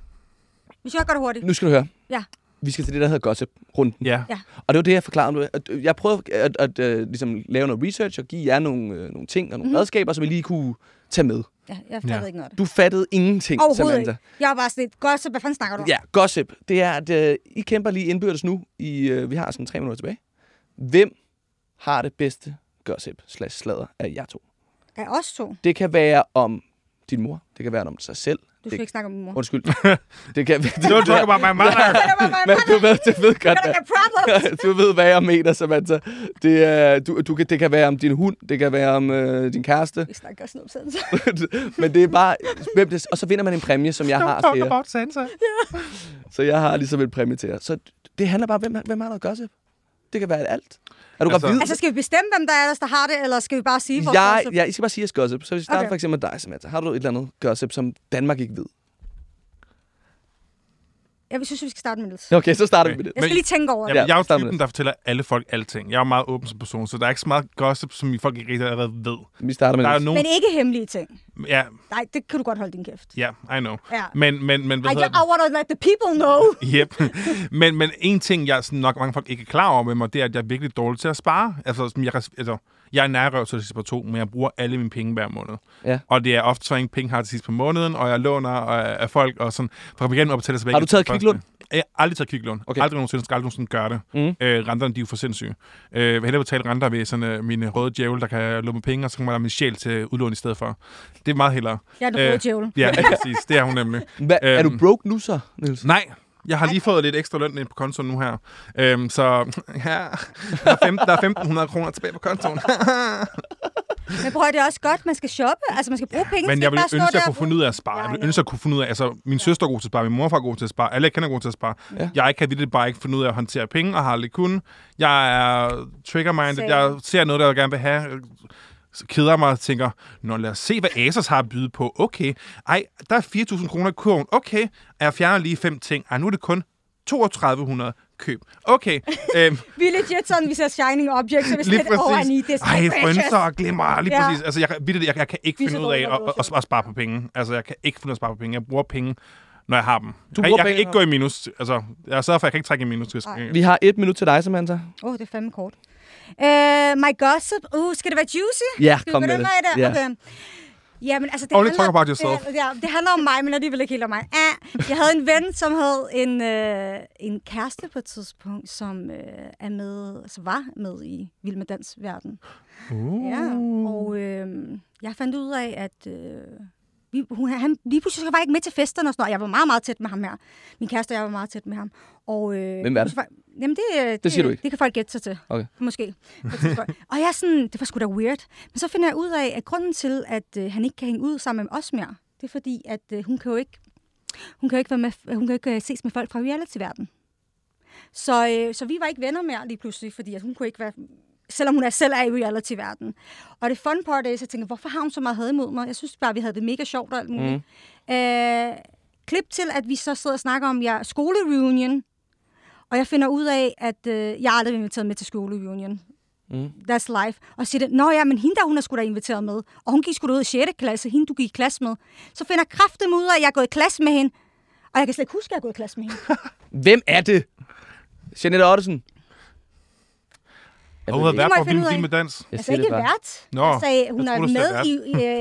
Vi skal gøre det hurtigt. Nu skal du høre. Ja. Vi skal til det, der hedder gossip-runden. Ja. Ja. Og det var det, jeg forklarede nu. At, øh, Jeg prøvede at, at, at ligesom lave noget research og give jer nogle, øh, nogle ting og nogle Mhm. redskaber, som I lige kunne tage med. Ja, jeg fattede Ja. ikke noget af det. Du fattede ingenting, Overhovedet Samantha. ikke. Jeg var bare sådan lidt, godt, så hvad fanden snakker du om? Ja, gossip. Det er, at øh, I kæmper lige indbyrdes nu. I, øh, vi har sådan tre minutter tilbage. Hvem har det bedste gossip slash sladder af jer to? Af os to? Det kan være om din mor. Det kan være om sig selv. Du skal det, ikke snakke om min mor. Undskyld. det kan, det, Don't talk about my mother. Men du ved, du ved godt, hvad- du ved, hvad jeg mener, Samantha. Det, er, du, du kan, det kan være om din hund, det kan være om øh, din kæreste. Vi snakker også noget om sådan. Men det er bare... Hvem det, og så vinder man en præmie, som jeg har Don't talk about Sansa. Så jeg har ligesom en præmie til jer. Så det handler bare om, hvem, hvem har noget gossip? Det kan være alt. Er du Altså- gravid? Altså, skal vi bestemme, hvem der er der har det, eller skal vi bare sige vores jeg, gossip? ja, I skal bare sige jeres gossip. Så hvis vi starter Okay. okay. for eksempel med dig, Samantha. Har du et eller andet gossip, som Danmark ikke ved? Jeg synes, vi skal starte med Niels. Okay, så starter vi med det. Jeg skal lige tænke over det. Jamen, jeg er jo typen, der fortæller alle folk alting. Jeg er meget åben som person, så der er ikke så meget gossip, som I folk ikke rigtig allerede ved. Vi starter med Der er Niels. nogen... Men ikke hemmelige ting. Ja, Nej, det kan du godt holde din kæft. ja, I know. Ja. Men, men, men, hvad I, hedder I want to let the people know. Yep. men, men en ting, jeg sådan nok mange folk ikke er klar over med mig, det er, at jeg er virkelig dårlig til at spare. Altså, sådan, jeg, altså, jeg er nærrøv til sidst på to, men jeg bruger alle mine penge hver måned. Ja. Og det er ofte så ingen penge har til sidst på måneden, og jeg låner af, folk og sådan, for at begynde at betale tilbage. Har du taget kviklån? Jeg har aldrig taget kviklån. Okay. Aldrig nogensinde, skal aldrig nogensinde gøre det. Mm. Øh, renterne, de er jo for sindssyge. Øh, jeg vil hellere betale renter ved sådan, øh, mine røde djævel, der kan låne mig penge, og så kan man have min sjæl til udlån i stedet for. Det er meget hellere. Jeg er den røde djævel. Ja, præcis. Det er hun nemlig. Hva, er du Øhm, broke nu så, Niels? Nej, jeg har lige fået lidt ekstra løn ind på kontoen nu her. Øhm, så ja, der er, 15, der er 1.500 kroner tilbage på kontoen. Men prøv at det er også godt, man skal shoppe. Altså, man skal bruge penge. Men jeg vil ønske, at jeg kunne finde ud af at spare. Jeg vil ønske, at jeg kunne finde ud af, altså min søster er god til at spare, min morfar er god til at spare, alle jeg kender er gode til at spare. Ja. Jeg kan vildt bare ikke finde ud af at håndtere penge, og har aldrig kunnet. Jeg er trigger-minded, jeg ser noget, der jeg gerne vil have, så keder mig og tænker, Nå, lad os se, hvad Asos har at byde på. Okay, ej, der er 4.000 kroner i kurven. Okay, og jeg fjerner lige fem ting. Ej, nu er det kun 3200 køb. Okay, øhm, Vi er legit sådan, vi ser Shining Objects, så vi skal over i this. Ej, frønser og glimmer. Lige Ja. præcis. Altså, jeg, kan- vitterligt, jeg, jeg kan ikke Vi finde ud af at, at, at, spare på penge. Altså, jeg kan ikke finde ud af at spare på penge. Jeg bruger penge, når jeg har dem. Du jeg, jeg kan ikke gå i minus. Altså, jeg sørger for, at jeg kan ikke trække i minus. Til. Vi har et minut til dig, Samantha. Åh, oh, det er fandme kort. Uh, my gossip. Uh, skal det være juicy? Ja, kom med det. vej der? Ja. Jamen, altså, det Only handler, talk about yourself. Det, ja, det handler om mig, men alligevel ikke helt om mig. Ah, jeg havde en ven, som havde en, øh, en kæreste på et tidspunkt, som øh, er med, altså var med i Vild med Dans verden. Uh. Ja, og øh, jeg fandt ud af, at øh, vi, hun, han lige pludselig så var jeg ikke med til festerne og sådan noget. Jeg var meget, meget tæt med ham her. Min kæreste og jeg var meget tæt med ham. Og, øh, Hvem er det? Jamen, det, øh, det, siger du ikke. Det kan folk gætte sig til. Okay. Måske. og jeg er sådan, det var sgu da weird. Men så finder jeg ud af, at grunden til, at øh, han ikke kan hænge ud sammen med os mere, det er fordi, at øh, hun kan jo ikke, hun kan jo ikke, være med, hun kan jo ikke ses med folk fra reality-verdenen. Så, øh, så vi var ikke venner mere lige pludselig, fordi at hun kunne ikke være selvom hun er selv er i reality-verdenen. Og det fun part er, så jeg tænker, hvorfor har hun så meget had imod mig? Jeg synes bare, vi havde det mega sjovt og alt muligt. Mm. Øh, klip til, at vi så sidder og snakker om ja, skolereunion, og jeg finder ud af, at øh, jeg aldrig er inviteret med til skolereunion. Mm. That's life. Og siger det, nå ja, men hende der, hun er sgu da inviteret med. Og hun gik sgu da ud i 6. klasse, hende du gik i klasse med. Så finder kraften ud af, at jeg er gået i klasse med hende. Og jeg kan slet ikke huske, at jeg er gået i klasse med hende. Hvem er det? Jeanette Ottesen. Og hun havde Det været på Vild, med Dans. Jeg altså ikke vært. Nå, jeg sagde, hun jeg er med i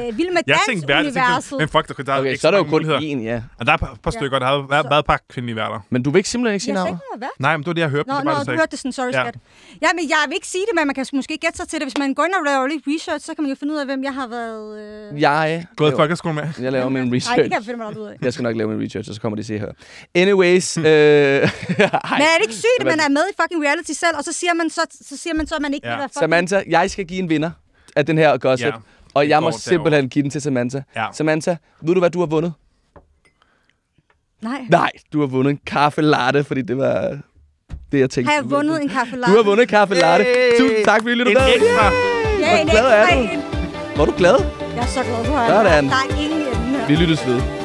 øh, Vild med Dans-universet. men fuck, der, der er Okay, ikke så er der jo kun én, ja. Og der er et par, par stykker, der har været, været et par kvindelige værter. Men du vil ikke simpelthen ikke sige Jeg sagde navn? ikke, hun var vært. Nej, men det var det, jeg hørte. Nå, det nå, var, du det, hørte det sådan, sorry, Ja. skat. Ja, men jeg vil ikke sige det, men man kan måske gætte sig til det. Hvis man går ind og laver lidt research, så kan man jo finde ud af, hvem jeg har været... Øh... Jeg, Gået folkeskole med. jeg laver min Nej, det research. kan jeg finde mig ud af. Jeg skal nok lave min research, og så kommer de se her. Anyways, øh... Men er det ikke sygt, at man er med i fucking reality selv, og så siger man så, så, siger man så man ikke Ja. vil være fucking... Samantha, jeg skal give en vinder af den her gossip. Ja, og jeg må simpelthen give den til Samantha. Ja. Samantha, ved du, hvad du har vundet? Nej. Nej, du har vundet en kaffe latte, fordi det var det, jeg tænkte. Har jeg du vundet en kaffe Du har vundet en kaffe latte. Yay! Tusind tak, fordi I lyttede En med. ekstra. Ja, en er ekstra du? en. Var du glad? Jeg er så glad, du har. Sådan. Der er ingen her. Vi lyttes ved.